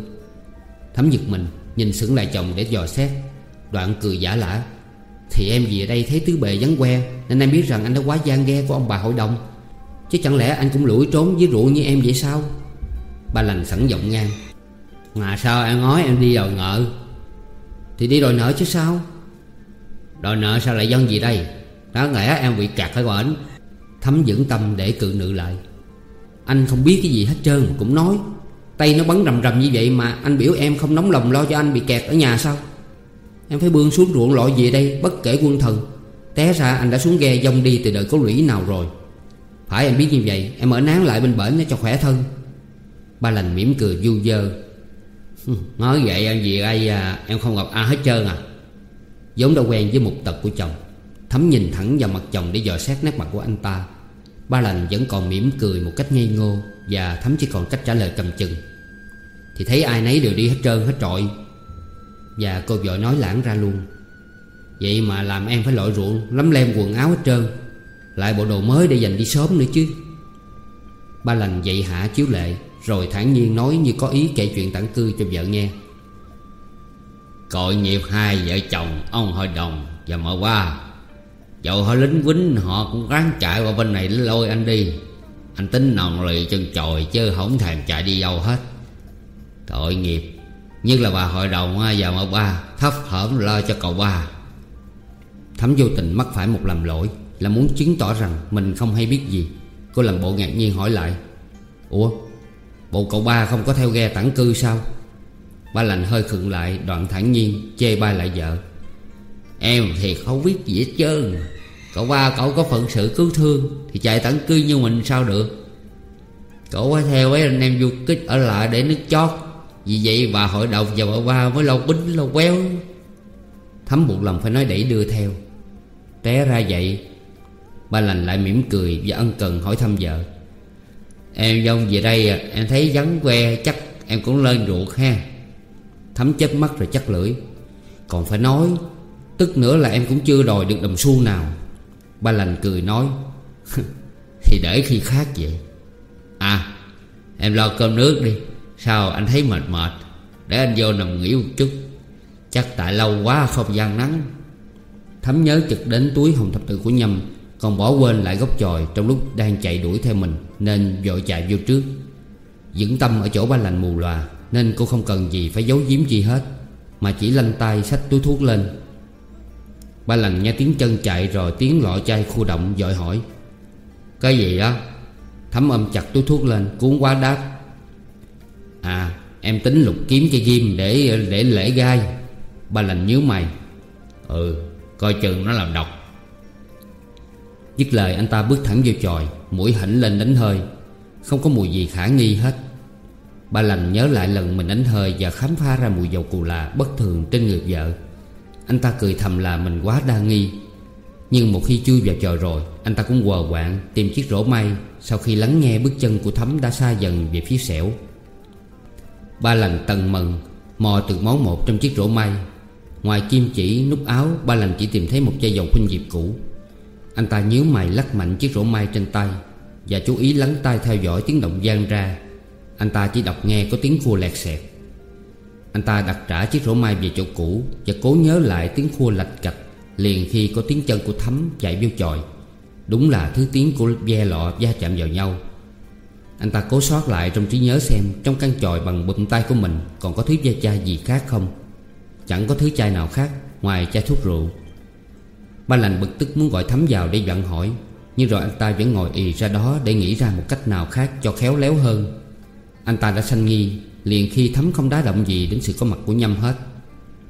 Thấm giật mình, Nhìn sững lại chồng để dò xét. Đoạn cười giả lả. Thì em về đây thấy tứ bề vắng que Nên em biết rằng anh đã quá gian ghe của ông bà hội đồng. Chứ chẳng lẽ anh cũng lủi trốn với rượu như em vậy sao? Ba lành sẵn giọng ngang. Mà sao em nói em đi đòi nợ? Thì đi đòi nợ chứ sao? Đòi nợ sao lại dân gì đây? Đáng lẽ em bị kẹt ở bển Thấm dưỡng tâm để cự nữ lại. Anh không biết cái gì hết trơn, cũng nói. Tay nó bắn rầm rầm như vậy mà Anh biểu em không nóng lòng lo cho anh bị kẹt ở nhà sao? Em phải bươn xuống ruộng lội về đây, Bất kể quân thần. Té ra anh đã xuống ghe dông đi từ đời có lũy nào rồi. Phải em biết như vậy Em ở nán lại bên bển cho khỏe thân. Ba lành mỉm cười du dơ. Nói vậy em gì ai à, Em không gặp ai hết trơn à? Giống đã quen với một tật của chồng Thấm nhìn thẳng vào mặt chồng để dò xét nét mặt của anh ta. Ba lành vẫn còn mỉm cười một cách ngây ngô Và Thấm chỉ còn cách trả lời cầm chừng. Thì thấy ai nấy đều đi hết trơn hết trọi. Và cô vội nói lãng ra luôn. Vậy mà làm em phải lội ruộng Lắm lem quần áo hết trơn. Lại bộ đồ mới để dành đi sớm nữa chứ. Ba lành dậy hạ chiếu lệ, Rồi thản nhiên nói như có ý kể chuyện tản cư cho vợ nghe. Cội nghiệp hai vợ chồng, Ông hội đồng và mợ qua Dẫu họ lính quýnh, Họ cũng ráng chạy qua bên này lôi anh đi. Anh tính nòng lì chân chồi Chứ không thèm chạy đi đâu hết. Tội nghiệp, Nhất là bà hội đồng và mợ ba Thấp hởm lo cho cậu ba. Thấm vô tình mắc phải một lầm lỗi. Là muốn chứng tỏ rằng mình không hay biết gì. Cô lần bộ ngạc nhiên hỏi lại, Ủa, Bộ cậu ba không có theo ghe tản cư sao? Ba lành hơi khựng lại, đoạn thản nhiên Chê ba lại vợ, Em thì không biết gì hết trơn. Cậu ba, cậu có phận sự cứu thương Thì chạy tản cư như mình sao được? Cậu phải theo với anh em du kích ở lại để nước chót. Vì vậy bà hội đồng và bà ba mới lâu bính lâu quéo Thấm buộc lòng phải nói đẩy đưa theo. Té ra vậy Ba lành lại mỉm cười và ân cần hỏi thăm vợ. Em dông về đây à, em thấy vắng que, chắc em cũng lên ruột ha. Thấm chớp mắt rồi chắc lưỡi. Còn phải nói, Tức nữa là em cũng chưa đòi được đồng xu nào. Ba lành cười nói, Thì để khi khác vậy. À Em lo cơm nước đi, Sao anh thấy mệt mệt? Để anh vô nằm nghỉ một chút. Chắc tại lâu quá không gian nắng. Thấm nhớ chực đến túi hồng thập tự của Nhâm. Còn bỏ quên lại gốc chòi Trong lúc đang chạy đuổi theo mình, Nên vội chạy vô trước. Dững tâm ở chỗ ba lành mù lòa, Nên cô không cần gì phải giấu giếm gì hết, Mà chỉ lanh tay xách túi thuốc lên. Ba lành nghe tiếng chân chạy rồi tiếng lọ chai khu động dội hỏi, Cái gì đó Thấm âm chặt túi thuốc lên, cuốn quá đáp À em tính lục kiếm cây ghim để để lễ gai. Ba lành nhíu mày Ừ coi chừng nó làm độc. Dứt lời anh ta bước thẳng vô chòi, Mũi hỉnh lên đánh hơi. Không có mùi gì khả nghi hết. Ba lành nhớ lại lần mình đánh hơi Và khám phá ra mùi dầu cù là bất thường trên người vợ. Anh ta cười thầm là mình quá đa nghi. Nhưng một khi chui vào chòi rồi, Anh ta cũng quờ quạng tìm chiếc rổ may Sau khi lắng nghe bước chân của Thấm đã xa dần về phía xẻo. Ba lành tần mần, Mò từ món một trong chiếc rổ may. Ngoài kim chỉ, nút áo, Ba lành chỉ tìm thấy một chai dầu khuynh diệp cũ. Anh ta nhíu mày lắc mạnh chiếc rổ mai trên tay Và chú ý lắng tai theo dõi tiếng động gian ra. Anh ta chỉ đọc nghe có tiếng khua lẹt xẹt. Anh ta đặt trả chiếc rổ mai về chỗ cũ Và cố nhớ lại tiếng khua lạch cạch Liền khi có tiếng chân của thấm chạy biêu chòi. Đúng là thứ tiếng của ve lọ va chạm vào nhau. Anh ta cố soát lại trong trí nhớ xem Trong căn chòi bằng bụm tay của mình Còn có thứ ve chai gì khác không. Chẳng có thứ chai nào khác Ngoài chai thuốc rượu. Ba lành bực tức muốn gọi thắm vào để dặn hỏi, Nhưng rồi anh ta vẫn ngồi ì ra đó Để nghĩ ra một cách nào khác cho khéo léo hơn. Anh ta đã sanh nghi, Liền khi thấm không đá động gì đến sự có mặt của Nhâm hết.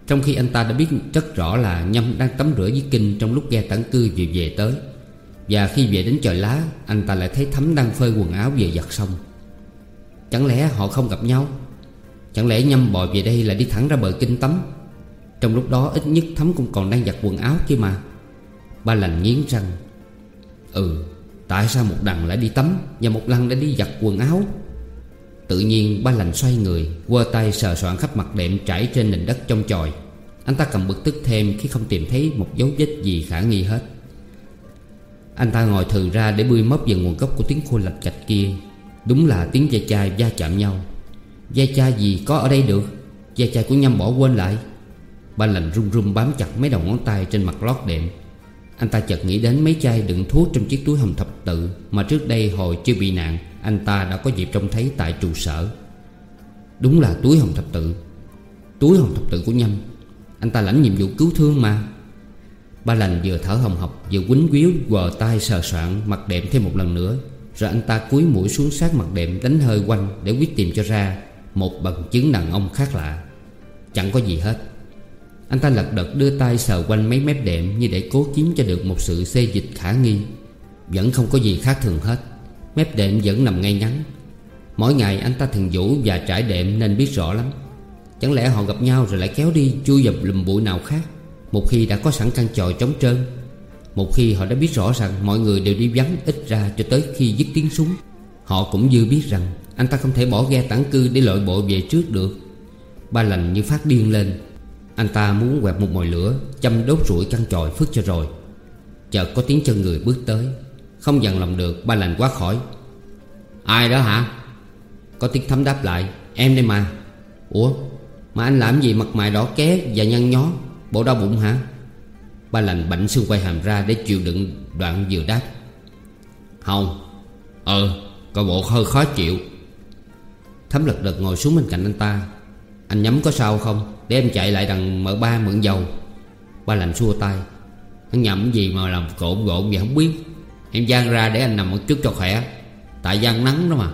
Trong khi anh ta đã biết rất rõ là Nhâm đang tắm rửa với kinh Trong lúc ghe tản cư vừa về tới. Và khi về đến trời lá, Anh ta lại thấy Thấm đang phơi quần áo về giặt xong. Chẳng lẽ họ không gặp nhau? Chẳng lẽ Nhâm bò về đây là đi thẳng ra bờ kinh tắm? Trong lúc đó, ít nhất Thấm cũng còn đang giặt quần áo kia mà. Ba lành nghiến răng. Ừ Tại sao một đằng lại đi tắm Và một lần lại đi giặt quần áo? Tự nhiên ba lành xoay người, quơ tay sờ soạn khắp mặt đệm trải trên nền đất trong chòi. Anh ta cầm bực tức thêm khi không tìm thấy một dấu vết gì khả nghi hết. Anh ta ngồi thừ ra để bươi mấp về nguồn gốc của tiếng khô lạch cạch kia. Đúng là tiếng dây chai va chạm nhau. Dây chai gì có ở đây được? Dây chai của nhâm bỏ quên lại. Ba lành run run bám chặt mấy đầu ngón tay trên mặt lót đệm. Anh ta chợt nghĩ đến mấy chai đựng thuốc trong chiếc túi hồng thập tự Mà trước đây hồi chưa bị nạn, Anh ta đã có dịp trông thấy tại trụ sở. Đúng là túi hồng thập tự. Túi hồng thập tự của nhâm. Anh ta lãnh nhiệm vụ cứu thương mà. Ba lành vừa thở hồng hộc, Vừa quýnh quýu, quờ tay sờ soạn Mặt đệm thêm một lần nữa. Rồi anh ta cúi mũi xuống sát mặt đệm, Đánh hơi quanh để quyết tìm cho ra Một bằng chứng đàn ông khác lạ. Chẳng có gì hết. Anh ta lật đật đưa tay sờ quanh mấy mép đệm Như để cố kiếm cho được một sự xê dịch khả nghi. Vẫn không có gì khác thường hết. Mép đệm vẫn nằm ngay ngắn. Mỗi ngày anh ta thường vũ và trải đệm nên biết rõ lắm. Chẳng lẽ họ gặp nhau rồi lại kéo đi Chui vào lùm bụi nào khác? Một khi đã có sẵn căn tròi trống trơn, Một khi họ đã biết rõ rằng Mọi người đều đi vắng ít ra cho tới khi dứt tiếng súng, Họ cũng dư biết rằng Anh ta không thể bỏ ghe tản cư để lội bộ về trước được. Ba lành như phát điên lên. Anh ta muốn quẹt một mồi lửa, Châm đốt rủi căn tròi phức cho rồi. Chợt có tiếng chân người bước tới, Không dằn lòng được, ba lành quá khỏi. Ai đó hả? Có tiếng thấm đáp lại, Em đây mà. Ủa, mà anh làm gì mặt mày đỏ ké và nhăn nhó? Bộ đau bụng hả? Ba lành bảnh xương quay hàm ra để chịu đựng đoạn vừa đáp. Không. Ờ Coi bộ hơi khó chịu. Thấm lật đật ngồi xuống bên cạnh anh ta. Anh nhắm có sao không? Để em chạy lại đằng mở ba, mượn dầu. Ba lành xua tay. Hắn nhầm gì mà làm cộn gộn vậy không biết. Em gian ra để anh nằm một chút cho khỏe. Tại gian nắng đó mà.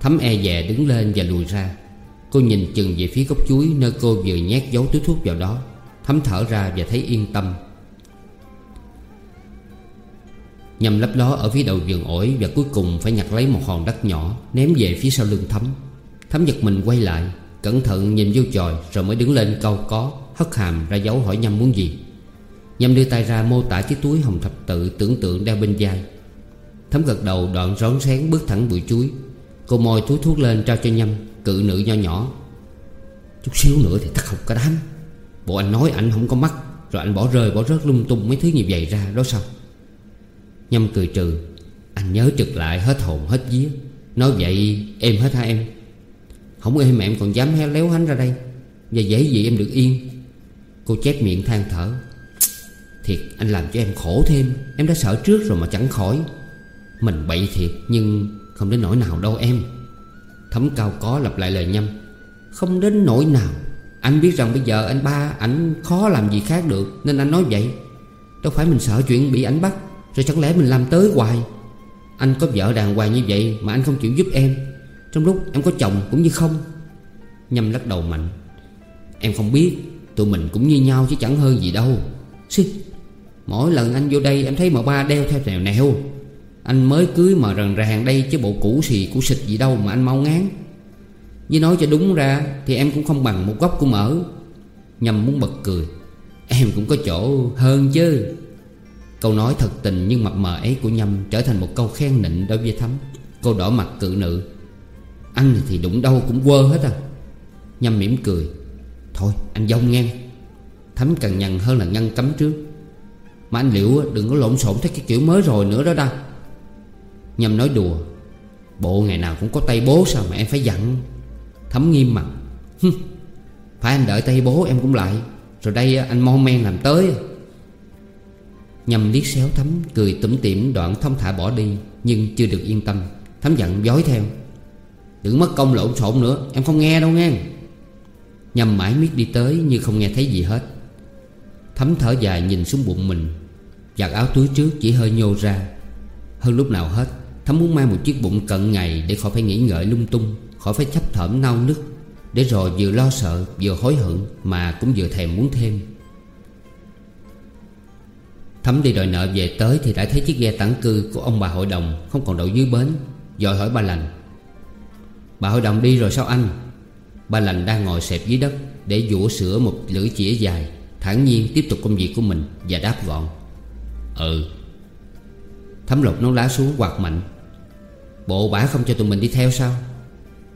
Thấm e dè đứng lên và lùi ra. Cô nhìn chừng về phía gốc chuối Nơi cô vừa nhét dấu túi thuốc vào đó. Thấm thở ra và thấy yên tâm. Nhằm lấp ló ở phía đầu vườn ổi Và cuối cùng phải nhặt lấy một hòn đất nhỏ Ném về phía sau lưng Thấm. Thấm giật mình quay lại. Cẩn thận nhìn vô chòi Rồi mới đứng lên câu có, Hất hàm ra dấu hỏi Nhâm muốn gì. Nhâm đưa tay ra mô tả chiếc túi hồng thập tự Tưởng tượng đeo bên vai. Thấm gật đầu đoạn rón rén bước thẳng bụi chuối. Cô môi túi thuốc lên trao cho Nhâm, Cự nữ nho nhỏ. Chút xíu nữa thì tắt học cả đám. Bộ anh nói anh không có mắt, Rồi anh bỏ rơi bỏ rớt lung tung mấy thứ như vậy ra, đó sao? Nhâm cười trừ. Anh nhớ trực lại hết hồn hết vía. Nói vậy, em hết hai em? Không em mà em còn dám héo léo hánh ra đây. Và dễ gì em được yên. Cô chép miệng than thở. Thiệt, anh làm cho em khổ thêm. Em đã sợ trước rồi mà chẳng khỏi. Mình bậy thiệt, nhưng không đến nỗi nào đâu em. Thấm cao có lặp lại lời nhâm. Không đến nỗi nào. Anh biết rằng bây giờ anh ba, ảnh khó làm gì khác được, Nên anh nói vậy. Đâu phải mình sợ chuyện bị ảnh bắt, Rồi chẳng lẽ mình làm tới hoài? Anh có vợ đàng hoàng như vậy Mà anh không chịu giúp em. Trong lúc em có chồng cũng như không, Nhâm lắc đầu mạnh. Em không biết Tụi mình cũng như nhau chứ chẳng hơn gì đâu. Xí Mỗi lần anh vô đây em thấy mà ba đeo theo nèo nèo. Anh mới cưới mà rần ràng đây chứ bộ cũ xì cũ xịt gì đâu mà anh mau ngán. Với nói cho đúng ra Thì em cũng không bằng một góc của mỡ Nhâm muốn bật cười. Em cũng có chỗ hơn chứ. Câu nói thật tình nhưng mập mờ ấy của Nhâm Trở thành một câu khen nịnh đối với Thắm. Cô đỏ mặt cự nữ. Anh thì đụng đâu cũng quơ hết à. Nhâm mỉm cười. Thôi, anh dông nghe. Thắm cần nhằn hơn là ngăn cấm trước. Mà anh liệu đừng có lộn xộn theo cái kiểu mới rồi nữa đó đa Nhâm nói đùa. Bộ ngày nào cũng có tay bố sao mà em phải dặn. Thấm nghiêm mặt. Phải anh đợi tay bố em cũng lại. Rồi đây anh mon men làm tới. Nhâm liếc xéo Thấm, Cười tủm tỉm đoạn thông thả bỏ đi, Nhưng chưa được yên tâm. Thấm giận dối theo. Đừng mất công lộn xộn nữa. Em không nghe đâu nghe. Nhầm mãi miết đi tới như không nghe thấy gì hết. Thấm thở dài nhìn xuống bụng mình. Giặt áo túi trước chỉ hơi nhô ra. Hơn lúc nào hết, Thấm muốn mang một chiếc bụng cận ngày Để khỏi phải nghĩ ngợi lung tung, Khỏi phải chấp thởm nao nức, Để rồi vừa lo sợ, vừa hối hận Mà cũng vừa thèm muốn thêm. Thấm đi đòi nợ về tới Thì đã thấy chiếc ghe tản cư của ông bà hội đồng Không còn đậu dưới bến Rồi hỏi ba lành. Bà hội đồng đi rồi sao anh? Ba lành đang ngồi xẹp dưới đất Để vũa sữa một lưỡi chĩa dài. Thản nhiên tiếp tục công việc của mình Và đáp gọn. Ừ. Thấm lột nón lá xuống quạt mạnh. Bộ bả không cho tụi mình đi theo sao?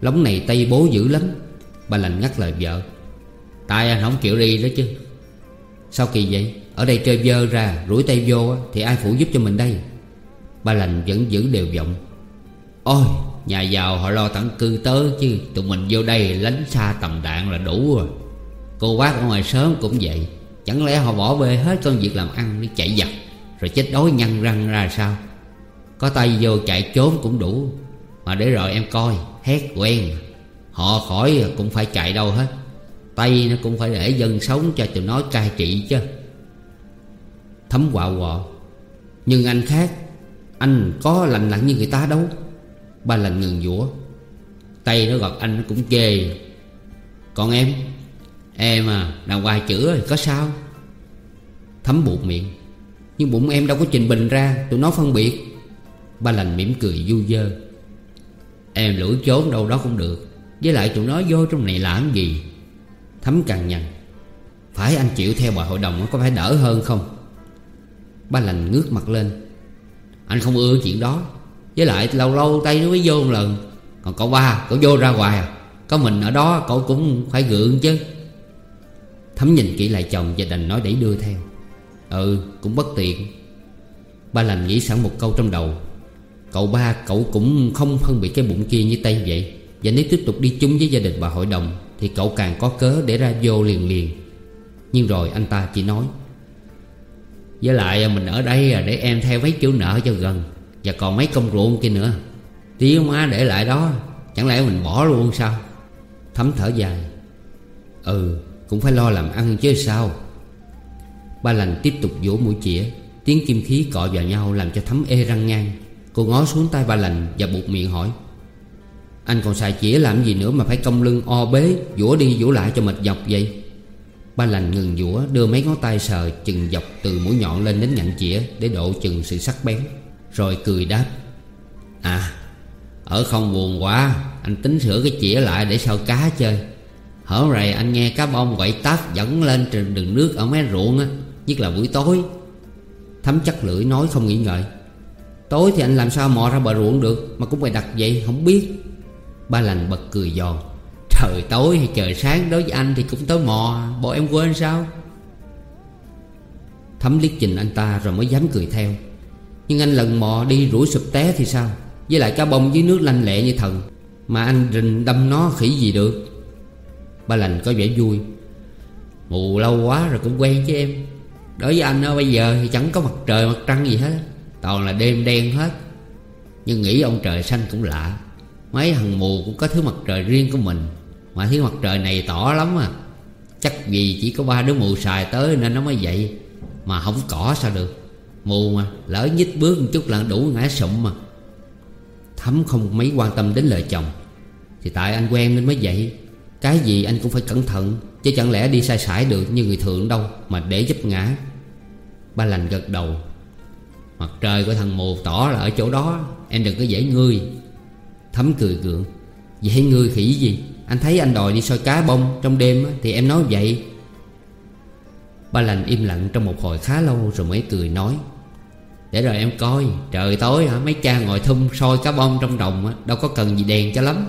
Lóng này tây bố dữ lắm. Ba lành ngắt lời vợ. Tại anh không chịu đi đó chứ. Sao kỳ vậy? Ở đây chơi vơ ra, rủi tay vô Thì ai phụ giúp cho mình đây? Ba lành vẫn giữ đều giọng. Ôi! Nhà giàu họ lo tận cư tớ chứ, Tụi mình vô đây lánh xa tầm đạn là đủ rồi. Cô bác ở ngoài sớm cũng vậy. Chẳng lẽ họ bỏ bê hết công việc làm ăn Để chạy giặt Rồi chết đói nhăn răng ra sao? Có tay vô chạy trốn cũng đủ. Mà để rồi em coi, Hét quen. Họ khỏi cũng phải chạy đâu hết. Tay nó cũng phải để dân sống cho tụi nó cai trị chứ. Thấm quạo quọ. Nhưng anh khác, Anh có lành lặn như người ta đâu. Ba lần ngừng dũa. Tay nó gọt anh nó cũng chê. Còn em? Em à làm hoài chữ rồi có sao? Thấm buộc miệng. Nhưng bụng em đâu có trình bình ra, Tụi nó phân biệt. Ba lành mỉm cười du dơ. Em lủi trốn đâu đó cũng được. Với lại tụi nó vô trong này làm gì? Thấm cằn nhằn. Phải anh chịu theo bà hội đồng có phải đỡ hơn không? Ba lành ngước mặt lên. Anh không ưa chuyện đó. Với lại lâu lâu tay nó mới vô một lần. Còn cậu ba, cậu vô ra ngoài à. Có mình ở đó, cậu cũng phải gượng chứ. Thấm nhìn kỹ lại chồng và đành nói đẩy đưa theo. Ừ cũng bất tiện. Ba lành nghĩ sẵn một câu trong đầu. Cậu ba, cậu cũng không phân biệt cái bụng kia như tay vậy. Và nếu tiếp tục đi chung với gia đình bà hội đồng, Thì cậu càng có cớ để ra vô liền liền. Nhưng rồi anh ta chỉ nói, Với lại mình ở đây à, để em theo mấy chủ nợ cho gần. Và còn mấy công ruộng kia nữa. Tía má để lại đó, Chẳng lẽ mình bỏ luôn sao? Thấm thở dài. Ừ cũng phải lo làm ăn chứ sao? Ba lành tiếp tục vỗ mũi chĩa. Tiếng kim khí cọ vào nhau làm cho thấm ê răng ngang. Cô ngó xuống tay ba lành và buộc miệng hỏi. Anh còn xài chĩa làm gì nữa mà phải cong lưng o bế Vũa đi vũa lại cho mệt dọc vậy? Ba lành ngừng vũa đưa mấy ngón tay sờ chừng dọc từ mũi nhọn lên đến ngạnh chĩa Để độ chừng sự sắc bén. Rồi cười đáp À Ở không buồn quá, Anh tính sửa cái chĩa lại để sao cá chơi. Hở rầy anh nghe cá bông quậy tát dẫn lên trên đường nước ở mấy ruộng á, Nhất là buổi tối. Thấm chắc lưỡi nói không nghĩ ngợi, Tối thì anh làm sao mò ra bờ ruộng được, Mà cũng phải đặt vậy, không biết. Ba lành bật cười giòn Trời, tối hay trời sáng, đối với anh thì cũng tới mò Bộ em quên sao? Thấm liếc nhìn anh ta rồi mới dám cười theo. Nhưng anh lần mò đi rủi sụp té thì sao? Với lại cá bông dưới nước lanh lẹ như thần, Mà anh rình đâm nó khỉ gì được? Ba lành có vẻ vui. Mù lâu quá rồi cũng quen chứ em. Đối với anh đó bây giờ thì chẳng có mặt trời mặt trăng gì hết. Toàn là đêm đen hết. Nhưng nghĩ ông trời xanh cũng lạ. Mấy thằng mù cũng có thứ mặt trời riêng của mình. Mà thứ mặt trời này tỏ lắm à. Chắc vì chỉ có ba đứa mù xài tới nên nó mới vậy. Mà không cỏ sao được. Mù mà, lỡ nhích bước một chút là đủ ngã sụm mà. Thấm không mấy quan tâm đến lời chồng. Thì tại anh quen nên mới vậy. Cái gì anh cũng phải cẩn thận, Chứ chẳng lẽ đi sai sải được như người thường đâu, Mà để giúp ngã. Ba lành gật đầu. Mặt trời của thằng mù tỏ là ở chỗ đó, Em đừng có dễ ngươi. Thấm cười gượng. Dễ ngươi khỉ gì? Anh thấy anh đòi đi soi cá bông trong đêm Thì em nói vậy. Ba lành im lặng trong một hồi khá lâu Rồi mới cười nói. Để rồi em coi, Trời tối hả? Mấy cha ngồi thum soi cá bông trong đồng á, Đâu có cần gì đèn cho lắm.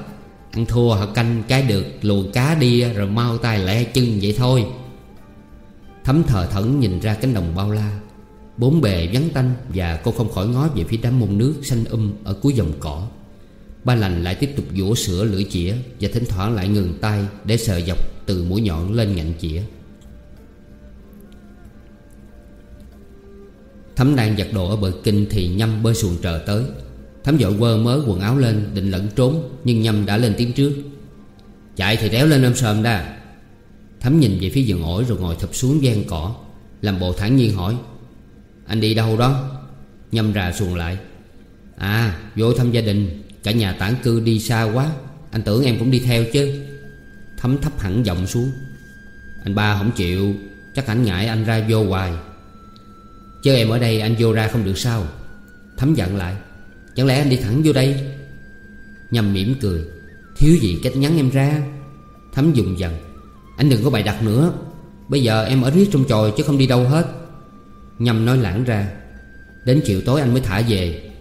Ăn thua họ canh cái được Luồn cá đi rồi mau tay lẹ chân vậy thôi. Thấm thờ thẫn nhìn ra cánh đồng bao la. Bốn bề vắng tanh Và cô không khỏi ngó về phía đám mông nước xanh um Ở cuối dòng cỏ. Ba lành lại tiếp tục vỗ sữa lưỡi chĩa Và thỉnh thoảng lại ngừng tay Để sờ dọc từ mũi nhọn lên ngạnh chĩa. Thấm đang giặt đồ ở bờ kinh Thì nhâm bơi xuồng chờ tới. Thấm dội quơ mớ quần áo lên, Định lẫn trốn, Nhưng nhâm đã lên tiếng trước. Chạy thì réo lên ôm sờm đa Thấm nhìn về phía giường ổi rồi ngồi thụp xuống gian cỏ, Làm bộ thản nhiên hỏi, Anh đi đâu đó? Nhâm rà xuồng lại À vô thăm gia đình, Cả nhà tản cư đi xa quá, Anh tưởng em cũng đi theo chứ. Thấm thấp hẳn giọng xuống, Anh ba không chịu, Chắc ảnh ngại anh ra vô hoài. Chứ em ở đây, anh vô ra không được sao. Thấm giận lại. Chẳng lẽ anh đi thẳng vô đây? Nhâm mỉm cười. Thiếu gì cách nhắn em ra? Thấm dùng dần Anh đừng có bài đặt nữa. Bây giờ em ở riết trong tròi chứ không đi đâu hết. Nhâm nói lãng ra. Đến chiều tối anh mới thả về.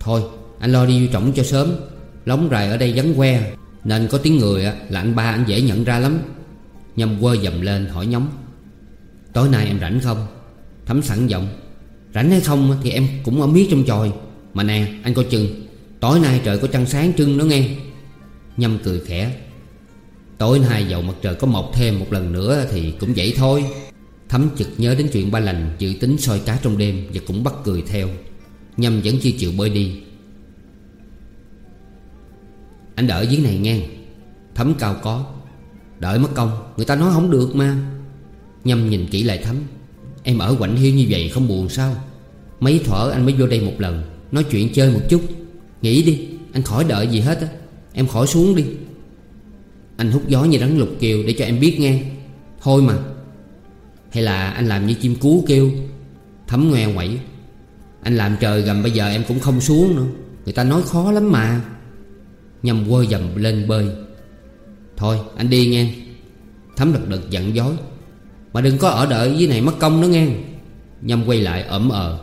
Thôi, anh lo đi vô trọng cho sớm. Lóng rài ở đây vắng que. Nên có tiếng người là anh ba anh dễ nhận ra lắm. Nhâm quơ dầm lên hỏi nhóm. Tối nay em rảnh không? Thấm sẵn giọng. Rảnh hay không thì em cũng ở miết trong tròi Mà nè, anh coi chừng, Tối nay trời có trăng sáng trưng đó nghe. Nhâm cười khẽ. Tối nay dầu mặt trời có mọc thêm một lần nữa Thì cũng vậy thôi. Thấm chực nhớ đến chuyện ba lành Dự tính soi cá trong đêm Và cũng bắt cười theo. Nhâm vẫn chưa chịu bơi đi. Anh đợi dưới này nghe. Thấm cao có. Đợi mất công, Người ta nói không được mà. Nhâm nhìn kỹ lại Thấm. Em ở quạnh hiu như vậy không buồn sao? Mấy thở anh mới vô đây một lần, Nói chuyện chơi một chút. Nghĩ đi, Anh khỏi đợi gì hết á. Em khỏi xuống đi. Anh hút gió như rắn lục kiều để cho em biết nghe. Thôi mà. Hay là anh làm như chim cú kêu, Thấm ngoe quẩy Anh làm trời gầm bây giờ em cũng không xuống nữa. Người ta nói khó lắm mà. Nhâm quơ dầm lên bơi. Thôi, anh đi nghe. Thấm lật đật giận dối. Mà đừng có ở đợi dưới này mất công nữa nghe. Nhâm quay lại ẩm ờ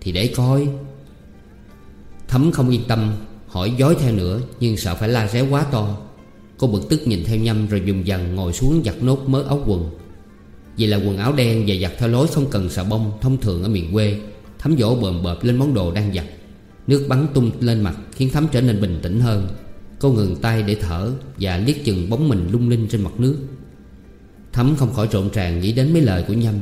Thì để coi. Thấm không yên tâm, Hỏi dối theo nữa, Nhưng sợ phải la réo quá to. Cô bực tức nhìn theo Nhâm rồi dùng dần ngồi xuống giặt nốt mớ áo quần. Vì là quần áo đen và giặt theo lối không cần xà bông, Thông thường ở miền quê. Thấm dỗ bờm bợp lên món đồ đang giặt. Nước bắn tung lên mặt, Khiến Thấm trở nên bình tĩnh hơn. Cô ngừng tay để thở Và liếc chừng bóng mình lung linh trên mặt nước. Thấm không khỏi rộn ràng nghĩ đến mấy lời của Nhâm.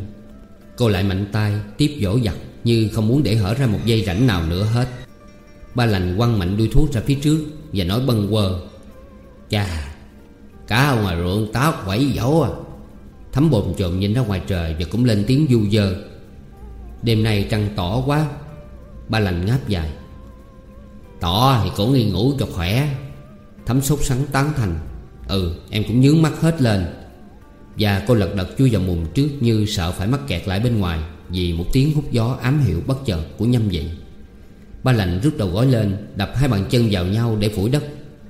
Cô lại mạnh tay, tiếp dỗ giặt Như không muốn để hở ra một dây rảnh nào nữa hết. Ba lành quăng mạnh đuôi thuốc ra phía trước Và nói bâng quơ. Chà Cá ở ngoài ruộng táo quẩy dỗ à. Thấm bồn chồn nhìn ra ngoài trời Và cũng lên tiếng du dơ. Đêm nay trăng tỏ quá. Ba lành ngáp dài. Tỏ thì cũng đi ngủ cho khỏe. Thấm sốt sắng tán thành. Ừ em cũng nhướng mắt hết lên. Và cô lật đật chui vào mùng trước Như sợ phải mắc kẹt lại bên ngoài Vì một tiếng hút gió ám hiệu bất chợt của nhâm vậy. Ba lành rút đầu gối lên, Đập hai bàn chân vào nhau để phủi đất.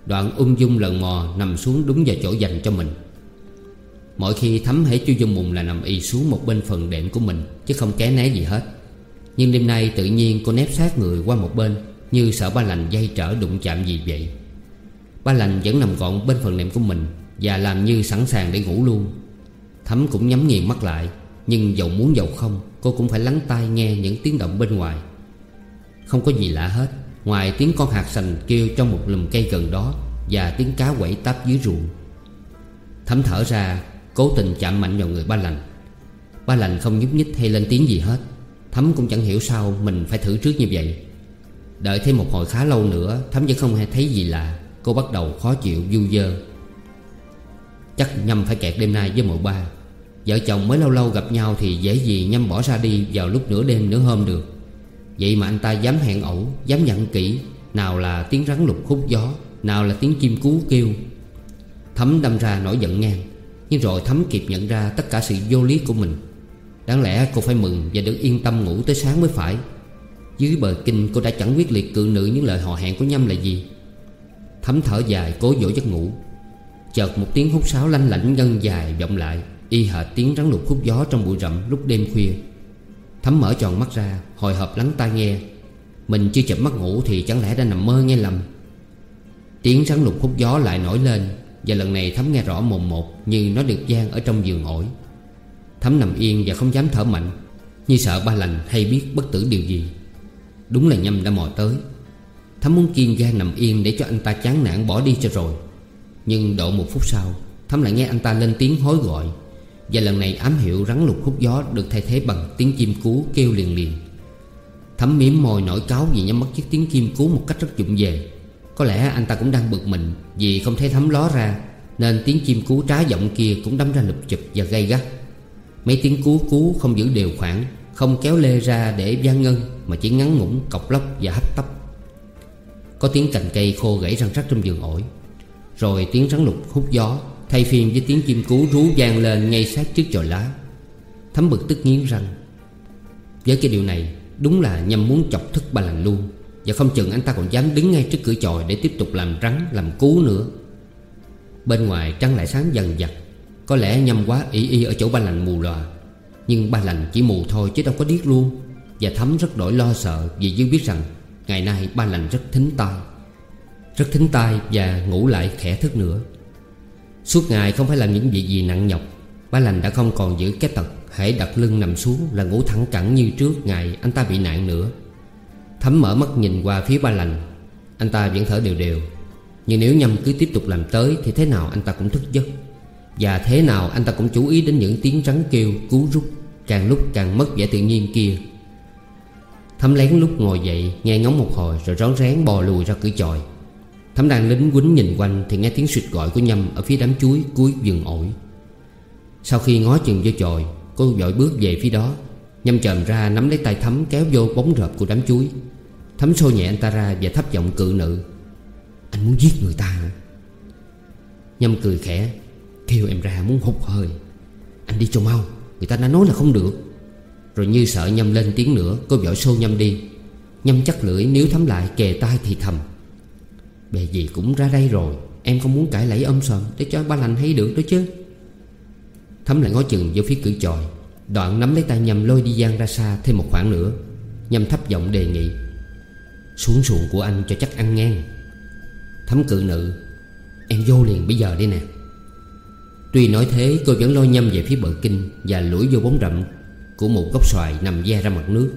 Đoạn ung dung lần mò Nằm xuống đúng vào chỗ dành cho mình. Mỗi khi thấm hãy chui vô mùng là nằm y xuống một bên phần đệm của mình, Chứ không ké né gì hết. Nhưng đêm nay tự nhiên cô nép sát người qua một bên, Như sợ ba lành dây trở đụng chạm gì vậy. Ba lành vẫn nằm gọn bên phần nệm của mình Và làm như sẵn sàng để ngủ luôn. Thấm cũng nhắm nghiền mắt lại, Nhưng dầu muốn dầu không, Cô cũng phải lắng tai nghe những tiếng động bên ngoài. Không có gì lạ hết, Ngoài tiếng con hạt sành kêu trong một lùm cây gần đó Và tiếng cá quẩy táp dưới ruộng. Thấm thở ra, Cố tình chạm mạnh vào người ba lành. Ba lành không nhúc nhích hay lên tiếng gì hết, Thấm cũng chẳng hiểu sao mình phải thử trước như vậy. Đợi thêm một hồi khá lâu nữa, Thấm vẫn không hề thấy gì lạ, Cô bắt đầu khó chịu, du dơ. Chắc Nhâm phải kẹt đêm nay với mụ ba. Vợ chồng mới lâu lâu gặp nhau Thì dễ gì Nhâm bỏ ra đi vào lúc nửa đêm nửa hôm được. Vậy mà anh ta dám hẹn ẩu, Dám nhận kỹ. Nào là tiếng rắn lục khúc gió, Nào là tiếng chim cú kêu. Thấm đâm ra nổi giận ngang, Nhưng rồi Thấm kịp nhận ra tất cả sự vô lý của mình. Đáng lẽ cô phải mừng Và được yên tâm ngủ tới sáng mới phải. Dưới bờ kinh, cô đã chẳng quyết liệt cự nữ Những lời họ hẹn của Nhâm là gì. Thấm thở dài, cố dỗ giấc ngủ. Chợt một tiếng hút sáo lanh lảnh ngân dài vọng lại, Y hệt tiếng rắn lục hút gió trong bụi rậm lúc đêm khuya. Thấm mở tròn mắt ra, Hồi hộp lắng tai nghe. Mình chưa chập mắt ngủ thì chẳng lẽ đã nằm mơ nghe lầm? Tiếng rắn lục hút gió lại nổi lên, Và lần này Thấm nghe rõ mồm một Như nó được gian ở trong giường ổi. Thấm nằm yên và không dám thở mạnh, Như sợ ba lành hay biết bất tử điều gì. Đúng là nhâm đã mò tới. Thấm muốn kiên gan nằm yên để cho anh ta chán nản bỏ đi cho rồi. Nhưng độ một phút sau, thắm lại nghe anh ta lên tiếng hối gọi. Và lần này ám hiệu rắn lục hút gió Được thay thế bằng tiếng chim cú kêu liền liền. Thắm miếm môi nổi cáo vì nhắm mắt chiếc tiếng chim cú một cách rất dụng về. Có lẽ anh ta cũng đang bực mình Vì không thấy thắm ló ra, Nên tiếng chim cú trá giọng kia cũng đâm ra lụp chụp và gây gắt. Mấy tiếng cú cú không giữ đều khoảng, Không kéo lê ra để gian ngân, Mà chỉ ngắn ngủn, cọc lóc và hấp tấp. Có tiếng cành cây khô gãy răng rắc trong vườn ổi. Rồi tiếng rắn lục hút gió, Thay phiên với tiếng chim cú rú vang lên ngay sát trước chòi lá. Thấm bực tức nghiến răng. Với cái điều này, Đúng là nhằm muốn chọc thức ba lành luôn. Và không chừng anh ta còn dám đứng ngay trước cửa chòi Để tiếp tục làm rắn, làm cú nữa. Bên ngoài trăng lại sáng dần dặt Có lẽ nhầm quá ý y ở chỗ ba lành mù lòa. Nhưng ba lành chỉ mù thôi chứ đâu có điếc luôn. Và Thấm rất đổi lo sợ Vì dư biết rằng Ngày nay ba lành rất thính tai. Rất thính tai và ngủ lại khẽ thức nữa. Suốt ngày không phải làm những việc gì nặng nhọc, Ba lành đã không còn giữ cái tật Hãy đặt lưng nằm xuống là ngủ thẳng cẳng như trước ngày anh ta bị nạn nữa. Thấm mở mắt nhìn qua phía ba lành, Anh ta vẫn thở đều đều. Nhưng nếu nhâm cứ tiếp tục làm tới Thì thế nào anh ta cũng thức giấc. Và thế nào anh ta cũng chú ý đến những tiếng rắn kêu cứu rút, Càng lúc càng mất vẻ tự nhiên kia. Thấm lén lúc ngồi dậy, Nghe ngóng một hồi rồi rón rén bò lùi ra cửa chòi. Thắm đang lính quýnh nhìn quanh Thì nghe tiếng suyệt gọi của Nhâm Ở phía đám chuối cuối vườn ổi. Sau khi ngó chừng vô chòi, Cô vội bước về phía đó. Nhâm chồm ra nắm lấy tay Thắm kéo vô bóng rợp của đám chuối. Thắm xô nhẹ anh ta ra và thấp giọng cự nữ, Anh muốn giết người ta hả? Nhâm cười khẽ, Kêu em ra muốn hụt hơi. Anh đi cho mau, Người ta đã nói là không được. Rồi như sợ Nhâm lên tiếng nữa, Cô vội xô Nhâm đi. Nhâm chắc lưỡi, nếu thắm lại, kề tay thì thầm. Bề gì cũng ra đây rồi. Em không muốn cãi lẫy ông sờn Để cho ba lành hay được đó chứ. Thấm lại ngó chừng vô phía cửa chòi. Đoạn nắm lấy tay nhầm lôi đi gian ra xa Thêm một khoảng nữa nhầm thấp giọng đề nghị. Xuống xuồng của anh cho chắc ăn ngang. Thấm cự nữ, Em vô liền bây giờ đi nè. Tuy nói thế, cô vẫn lôi Nhâm về phía bờ kinh Và lủi vô bóng rậm Của một gốc xoài nằm da ra mặt nước.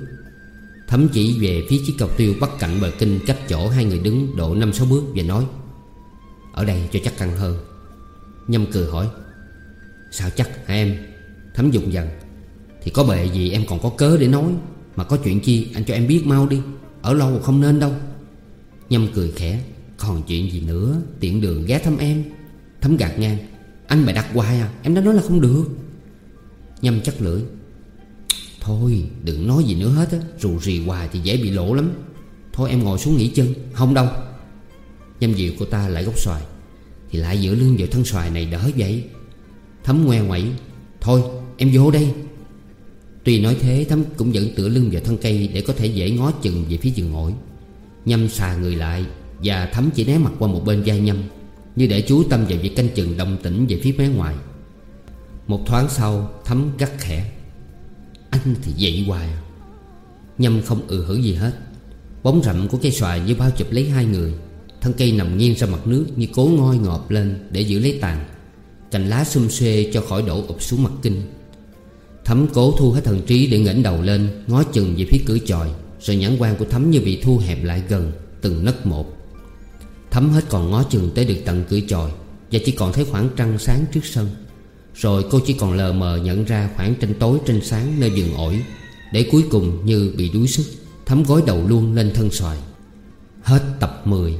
Thấm chỉ về phía chiếc cầu tiêu bắt cạnh bờ kinh Cách chỗ hai người đứng độ năm sáu bước Và nói, Ở đây cho chắc ăn hơn. Nhâm cười hỏi, Sao chắc hả em? Thấm dùng dần Thì có bệ gì em còn có cớ để nói, Mà có chuyện chi anh cho em biết mau đi, Ở lâu không nên đâu. Nhâm cười khẽ, Còn chuyện gì nữa? Tiện đường ghé thăm em. Thấm gạt ngang, Anh bày đặt hoài à Em đã nói là không được. Nhâm chắc lưỡi Thôi, đừng nói gì nữa hết á. Rù rì hoài thì dễ bị lỗ lắm. Thôi, em ngồi xuống nghỉ chân. Không đâu. Nhâm dịu cô ta lại gốc xoài. Thì lại giữa lưng vào thân xoài này đỡ vậy Thấm ngoe ngoẩy. Thôi, em vô đây. Tuy nói thế, Thấm cũng vẫn tựa lưng vào thân cây Để có thể dễ ngó chừng về phía giường ổi Nhâm xà người lại Và Thấm chỉ né mặt qua một bên vai Nhâm, Như để chú tâm vào việc canh chừng đồng tĩnh về phía mé ngoài. Một thoáng sau, Thấm gắt khẽ thì vậy hoài. Nhâm không ừ hử gì hết. Bóng rậm của cây xoài như bao chụp lấy hai người. Thân cây nằm nghiêng ra mặt nước Như cố ngoi ngọp lên để giữ lấy tàn. Cành lá xum xuê cho khỏi đổ ụp xuống mặt kinh. Thấm cố thu hết thần trí để ngẩng đầu lên, Ngó chừng về phía cửa chòi, Rồi nhãn quan của Thấm như bị thu hẹp lại gần Từng nấc một. Thấm hết còn ngó chừng tới được tận cửa chòi Và chỉ còn thấy khoảng trăng sáng trước sân. Rồi cô chỉ còn lờ mờ nhận ra khoảng tranh tối tranh sáng nơi giường ổi, Để cuối cùng như bị đuối sức, Thấm gối đầu luôn lên thân xoài. Hết tập 10